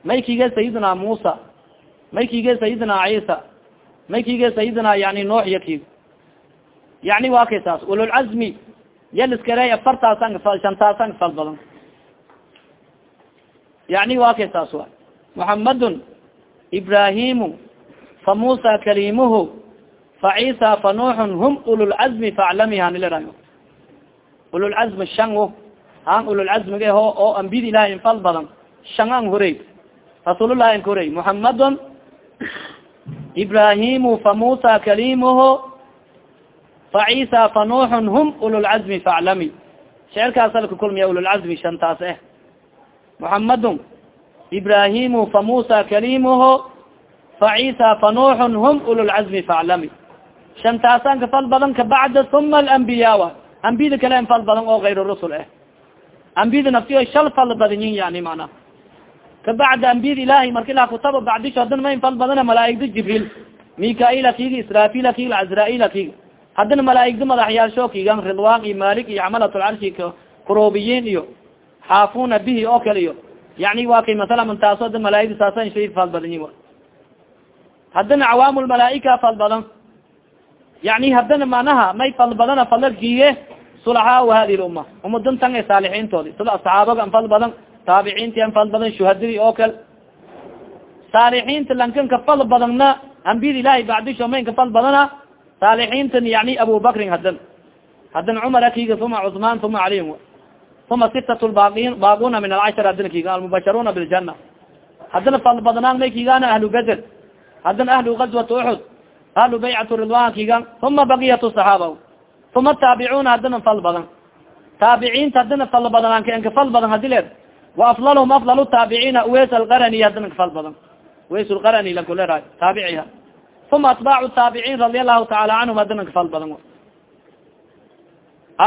may kiige sayidina musa may kiige sayidina ciisa may kiige sayidina yani noox iyo kiig yani waa kay saas ululcazmi yaliskare afartaasan shantaasan fal badan yani waa kay saas wa muxamadun ibrahimu fa musa kalimuhu fa ciisa fa nuuxun hum ululcazmi faclamihanilerayo ululcazmi shan an ululcazmiga ho oo ambiyada ilahay infal badan shan an horey rasuulullahi an horey muxamadun ibrahimu fa musa kalimuhu fa ciisa fa nuuxun hum ululcazmi faclami sheerkaas alka kulmiya ululcazmi shantaas eh. Muxamadun ibrahimu fa musa kalimuhu fa ciisa fa nuuxun hum ululcazmi faclami shantaasan ka fal badan kabacda uma alambiyaa ambiyada kale in fal badan oo kayr rusul ah ambiyada naftiyo shal fal badanyin yani mana kabacda ambiyada ilahay marka ilaa kutaba bacdisho hadana ma in fal badana malaaigda jibril mikail akiga israfil akiga azrail akiga haddana malaaigda madaxyaalsho kigan ridwan iyo malik iyo xamalatulcarshi kurobiyin iyo xaafuna bihi oo kale iyo yani waa kay masala mantaaso ada malaaigda saasa shay fal badanyin haddana cawaam lmalaaika fal badan yani haddana manaha may fal badana falkiye sulaxaa hadi lumma umadantan e saalixiintoodi sida asxaabaga an fal an fal badan oo kale saalixiinta fal badanna ambiyada ilahi bacdisho fal badana saalixiintan yani abubakrin hadan hadan cumar akiga uma cusmaan uma caliy uma sitat baaquna min alcashar hadana kiga almubasharuna biljana haddana fal badnaan may kigaana ahlu bedr haddana ahlu gazwat uxud ahlu baycat ridwan kigan uma bakiyat saxaaba uma taabicuna haddana fal badan taabiciinta haddana fal badanaan enka fal badan hadi leed wa aflalhum aflal taabiciina uweys alqarani haddana ka fal badan uweys lqarani lakulera taabiciha uma atbaacu taabiciin radi allahu taala canhum haddana ka fal badan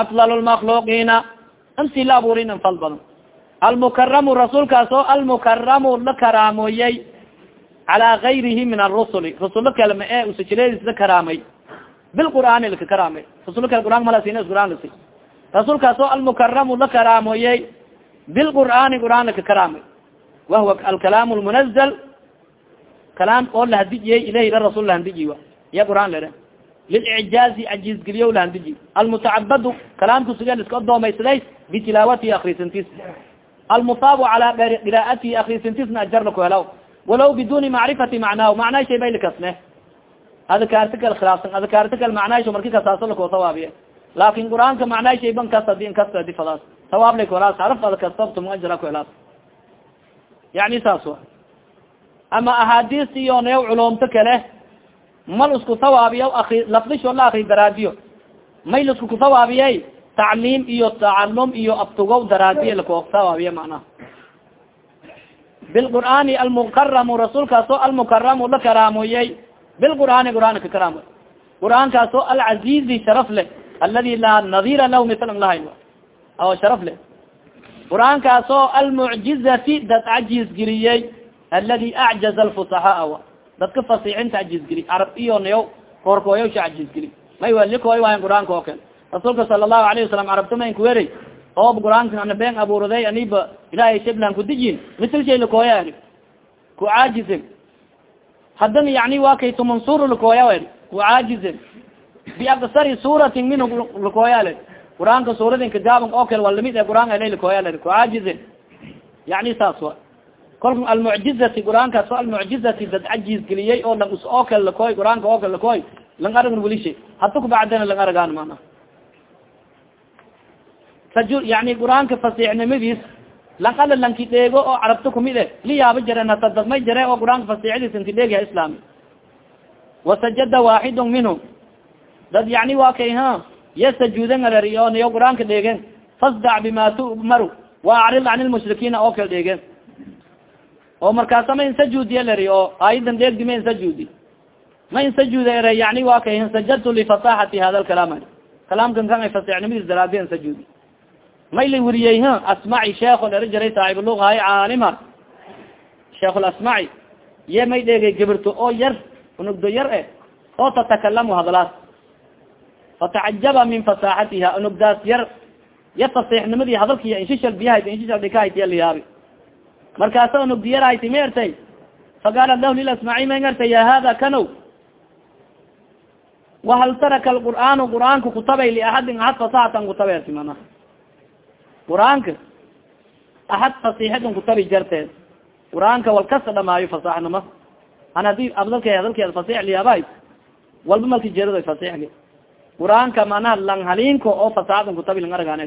aflal lmakluqiina intii la abuurin in fal badan. Almukaramu rasuulkaas oo almukaramu la karaamoyey calaa gayrihi min arusuli rasulo kale ma e usajileedis la karaamay bilqur'aani laka karaamay rasul kale quraan malasin quraan lasi rasuulkaas almukaramu la karaamoyey bilqur'aani qur'aan laka karaamay wahuwa alkalaam lmunazal kalaam oo lahadijiyey ilayhi la rasul lahandiji a iya qur'aan lere lilicjaazi ajiizgeliyo lahandiji almutacabadu kalaamka suge iska odoomaysaday bitilaawatihi akrisantis almusaabu calaa qiraa'atihi akrisantisna ajarna ku helaw walaw biduni macrifati macnaahu macnaa shay bay likasne adkaarta kal khilaafsan adkaarta kal macnaasho marki kasaaso lakoo sawaabiye laakin qur'aanka macnaa shay ban kas adi kas adi fadaas sawaab lay kuhelaas haraf ad kastabtum ajra ku helaas yani saas wa ama ahaadiis iyo neew culumto kale mal isku sawaabiya lafdisho la akri daraadiyo. May lasku kusawaabiyey tacliim iyo tacalum iyo abtugow daraadiye lakoo sawaabiye macnaha. Bilqur'aani almukaramu rasuulkaas oo almukaramu la karaamoyey bilqur'aani qur'aan ka karaamo. Qur'aankaas oo alcazizi sharaf leh aladi laa nadira lahu milan lahay oo sharaf leh. Qur'aankaas oo almucjizati dad cajiz geliyey aladi acjaza alfusaxaa dadka fasixinta cajiz geli carab iyo nayo koorkooyawsha cajiz geli. May walikoy waayan qur'aanka oo kale. Rasuulka sala allahu alayhi wasalam carabta mayn kuwerey oob qur'aanka ana been abuuraday aniba ilahay shiblan kudijin misl shay lakooya ani ku caajizin haddana yani wa kay tumansur lakooya eri ku caajizin biaksari suratin minhu lakooya le qur'aanka suuradin kagaaban oo kale waa la mid e qur'aan ala lakooya le ku caajizin yani saas wa kolka almucjizati qur'aankaas o almucjizati dad cajiz geliyey oo lang oo kale lakooy qur'aanka oo kale lakooy lang aragn welisha hadda kubacdana lang aragaan mana yani qur'aanka fasixnimadiis lang lanki dheego oo carabta kumid e liyaaba jaren hata dadmay jare oo qur'aanka fasixadiis inki dheegya islaami. Wasajada waaxidun minhum dad yani waa kay ya sajuudan niyo qur'aanka dheegen fasdac bima tu'maru. Wa acrid can lmushrikiina oo kale dheegen oo markaasa ma insajuudiya leri oo aayadan dheegdi ma insajuudi ma insajuuda ere yani waa kay sajadtu lifasaxati hada lkalaam kalaamkan kan ay fasixnimadiis daraadi insajuudi may la weriyey h asmaci sheeko dheri jaray saaxiblugahay caalima sheekh lasmaci ye may dheegay gibirto oo yar unugdo yar e oo tatakalamu hadalaas fatacajaba min fasaxatiha unugdaas yar ya fasixnimadii hadalkiy inshishal biyaha inshishal dhikahaytiya layaabi markaasa unugdi yarhayti ma ertay faqaalat lahu lilasmaci ma ertay ya hada kanow? Wahal taraka alqur'aanu qur'aanka kutabay liaxadin ahad fasaxatan kutabeerti mana. Qur'aanka ahad fasixadin kutabi jarteed. Qur'aanka wal dhamaayo fasaxnima an haddii abdalka hadalkeeda fasix liyaabay walba malki jeerado fasixli qur'aanka manaha lang halinko oo fasaxadan kutabi lang argaan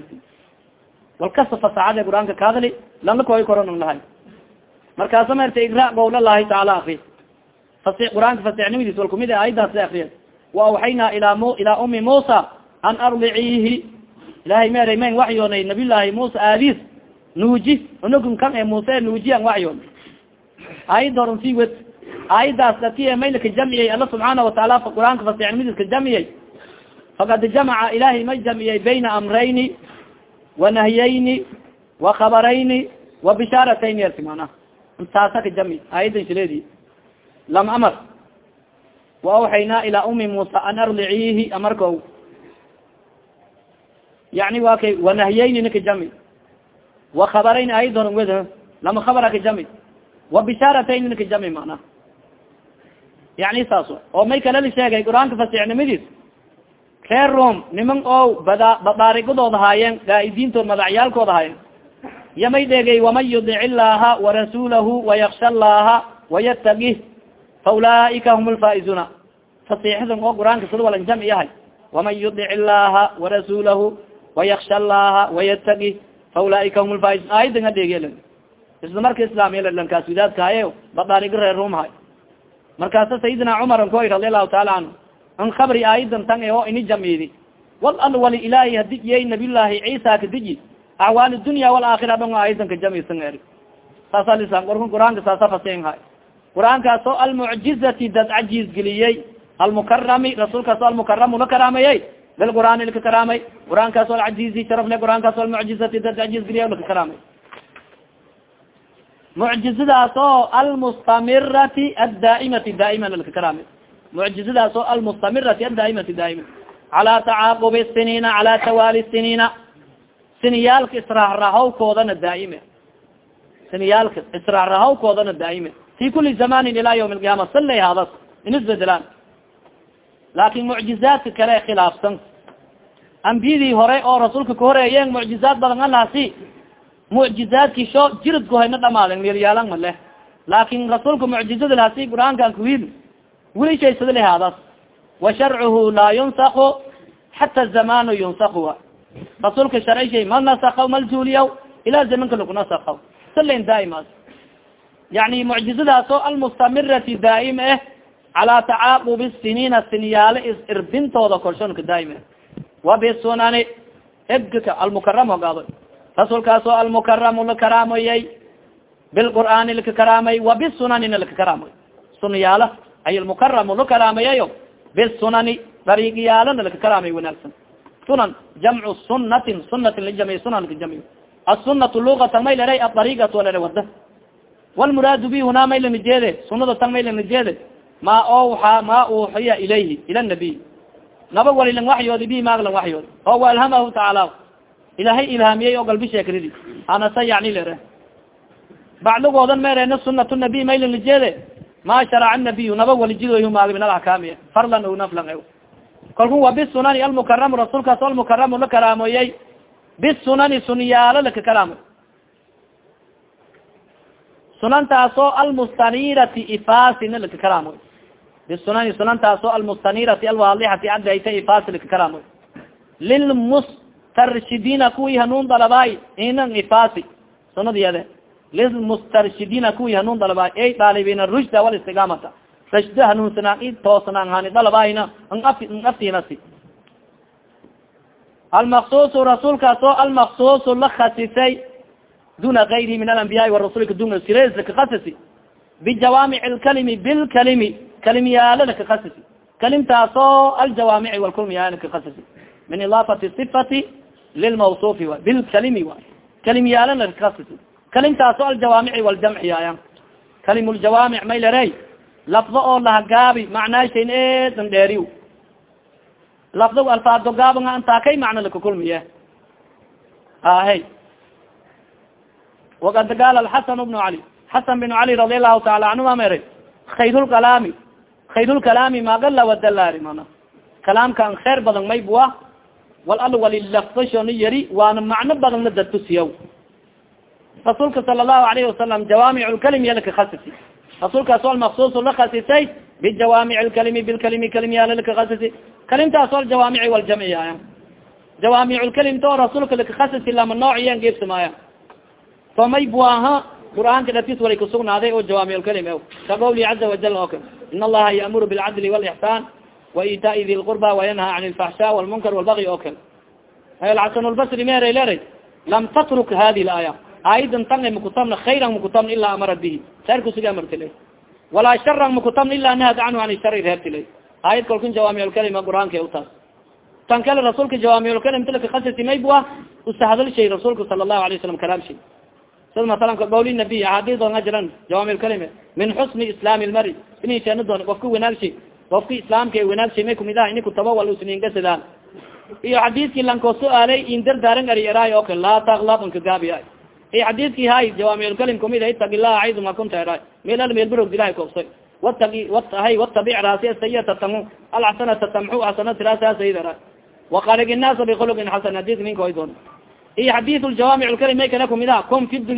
wal kasta fasaxade qur'aanka kaadali langla koy koro nang lahay markaasa maerta igra gowla lahi taala akri fasi qur'aanka fasixnimadiis wal kumid ayadaas akriya wa awxaynaa ilaa m ilaa umi musa an ardiciihi ilahay meeray mayn waxyoonay nabiyllaahi musa aadis. Nuuji unugun kan e muuse nuuji an waxyoon. Aayad horan sii wed. Aayadaas dati e maylaka jamciyey alla subxaana wataala qur'aanka fasixnimadiiska jamciyey faqad jamaca ilahay may jamciyey bayna amrayni wa nahyayni wa khabarayni wa bishaaratayn yerti intaasa ka jamci aayadan shileedi. Lam amar wa awxaynaa ilaa umi musa an ardiciihi amarko yani wa kay wanahyayni nika jami wa khabarayn ayad horan wed lama khabara ka jami wa bishaaratayn nika jami mana yani saas oo may kala la sheegay qur'aanka fasixnimadiis reer rom niman oo bada babaarigadooda haayeen gaa-idiintood madacyaalkooda haayeen yamay dhegey waman yudic illaaha warasuulahu wayaksha allaha wayatagih fa ulaaika hum lfaa'izuuna fasiixadan oo qur'aanka sida walan jamci yahay waman yudic illaaha warasuulahu wayaksha allaha wayatagih fa ulaaika hum lfaaizun aayadan a dhegel isla marka islaamyalankaas widaadkaaye babaariga reer rom hay markaasa sayidina cumar an koy radi allahu taala canhu an kabri aayadan tan oo ini jamidi wal al wali ilaahi hadijiyay nabiyullaahi ciisa kadiji acwaal dunya walaakhira dhon aayadan ka jamisan eri saasa lisan qorka qur'aanka saasa fasen hay qur'aankaas oo almucjizati dad cajiiz geliyey almukarami rasuulkaas oo almukaramu la karaamayey bilqur'aani laka karaamay qur'aankaas oo alcajiizi sharafle qur'aankaas oo almucjizati dad cajiiz geliyay laka karaamay mucjizadaas oo almustamirati adaaimati daaima laka karaamay mucjizadaas oo almustamirati adaaimati daaima calaa tacaaqubi siniina calaa tawaali siniyaalka israarahawkoodana daaime. Siniyaalka israarahawkoodana daaime. Fi kuli zamanin ilaa yawm alqiyaama sallay haadas in isbedelaan. Laakin mucjizaadka kale khilaafsan ambiyadii hore oo rasuulka kahoreeyeen mucjizaad badan alahasi mucjizaadki sho jiridkuhayna dhamaadeen meelyaalan ma leh. Laakin rasuulka mucjizada lahasi qur'aankan kuwiid weli shaysada lehaadas wa sharcuhu laa yunsaku xata zamanu yunsaku rasuulka sharci shay mal nasakaw mal juuliyaw ilaa zamanka lagunasakaw salen daaimaas yani mucjizadaas oo almustamirati daaim eh calaa tacaaqubi siniina siniyaale is-irbintooda korshonka daaim eh. Wa bisunani ebgka almukaram hogaado. Rasuulkaas oo almukaramu lakaraamoyay bilqur'aani laka karaamay wa bisunanina laka karaamay. Sunyaala ay almukaramu lakaraameyayo bisunani dariigiyaalana laka karaamay wanaagsan sunan jamcu sunatin sunatin sunan lijami asunatu lugatan may leray aariigat walere wada walmuraadu bi hunaa may lanijeede sunada tan may lanijeede ma o waa ma uxiya ilayhi ila nabiy naba wali lang waxyoodi bi maag lang waxyoodi oo waalhamahu tacaala ilahay ilhaamiyey oo galbi sheekridi anasa yani lere bacdigoodan meerena sunat nabiy may lanijeede ma sharaca nabiy naba walijidoy maag min alaxkaamiya farlan o naflan kalku wa bisunani almukaramu rasuulkaas almukaramu la karaamoyey. Bisunani sunyaalo laka karaamo sunantaasoo almustanirati ifasina laka karaamoy bisunani sunantaasoo almustanirati alwaadixati adayta ifasi laka karaamoy lilmustarshidina kuwii hanuun dalabaay inan ifasi sunadiyade lilmustarshidina kuwii hanuun dalabaay ey daalibina rushda walistigaamata rashda hanuunsanaan i toosnaan hani dalabaayna n aftinasi almaksusu rasuulkaas oo almaksusu la khasisay duna gayrihi min alambiyaai warasuulka duna sires lakakasisi bijawaamic lkalimi bilkalimi kalimyaala lakakasisi kalimtaasoo aljawaamici walkulmiyaa lakakasisi min idaafati sifati lilmawsufi wa bilkalimi wa kalimyaala lakakasisi kalimtaasoo aljawaamici waljamciyaaya kalim ljawaamic may larey lafdo oo lahagaabi macnaashayn eedan dheeriw. Lafdo alfaado gaabanga antaakay macna lakakulmiye ahe wakad gaala alxasan bnu cali xasan bin cali radi allahu taala canhuma mere khayrulkalaami khayrulkalaami magala wadalaari mana kalaamka an badan may bua wal al wali lafdashona yari waana macno badan na dadtusiyaw rasuulka sala allahu alayhi wasalam jawaamic lkalim yalaka khasisi rasuulkaas o almaksus la khasisay bijawaamic lkalimi bilkalimi kalimyaala lakakasisi kalimtaas o aljawaamici waljamciyaaya jawaamic lkalimta oo rasuulka lakakasisi lama noociyan geebsamaaya to may buaha qur'aanka dhatis walay kusugnaaday oo jawaamic lkalim ka qawli caza wajal oo kale in allaha yaamuru bilcadli walixsaan waitaai di lqurba wayanha can lfaxsha walmunkar walbagi oo kale alxasan lbasri leeray lam tatruk hadi laaya aayadan tanga makutabna khayran makutabna ilaa amara bihi saarkusuga amartila walaa sharan makutabna ilaa nahad canhu an shari reebtila aayad kalkun jawaamiclkalima qur'aanka utaas tan kale rasuulka jawaamiclkalim tilka khasisi maybua usahadal shay rasuulka sala allahu alay wasalam kalaam shay sida masalan qawli nabiy axaadiis oonga jiran jawaamiclkalime min xusni islaami lmari ini sheena doon qofka wanaagshay qofka islaamka wanaagshay may kumid ah ini kutaba wal usningasadaan iyo xadiiskii lankoo su'aalay in dardaaran ari eraay oo kale laa taklab nka xadidki hay jawaamilkalim kumid itagi lah ayduma kunta meel meelbarog ilahay koobsoy watagi hay watabic raasi sayata tamu alxasanata tamxu xasanat raasaasaydara waqalig inaasa bikulugin xasan hadidka ninka oy doon. I xadid jawaamic lkalim may kana kumida ah, kum fi dunya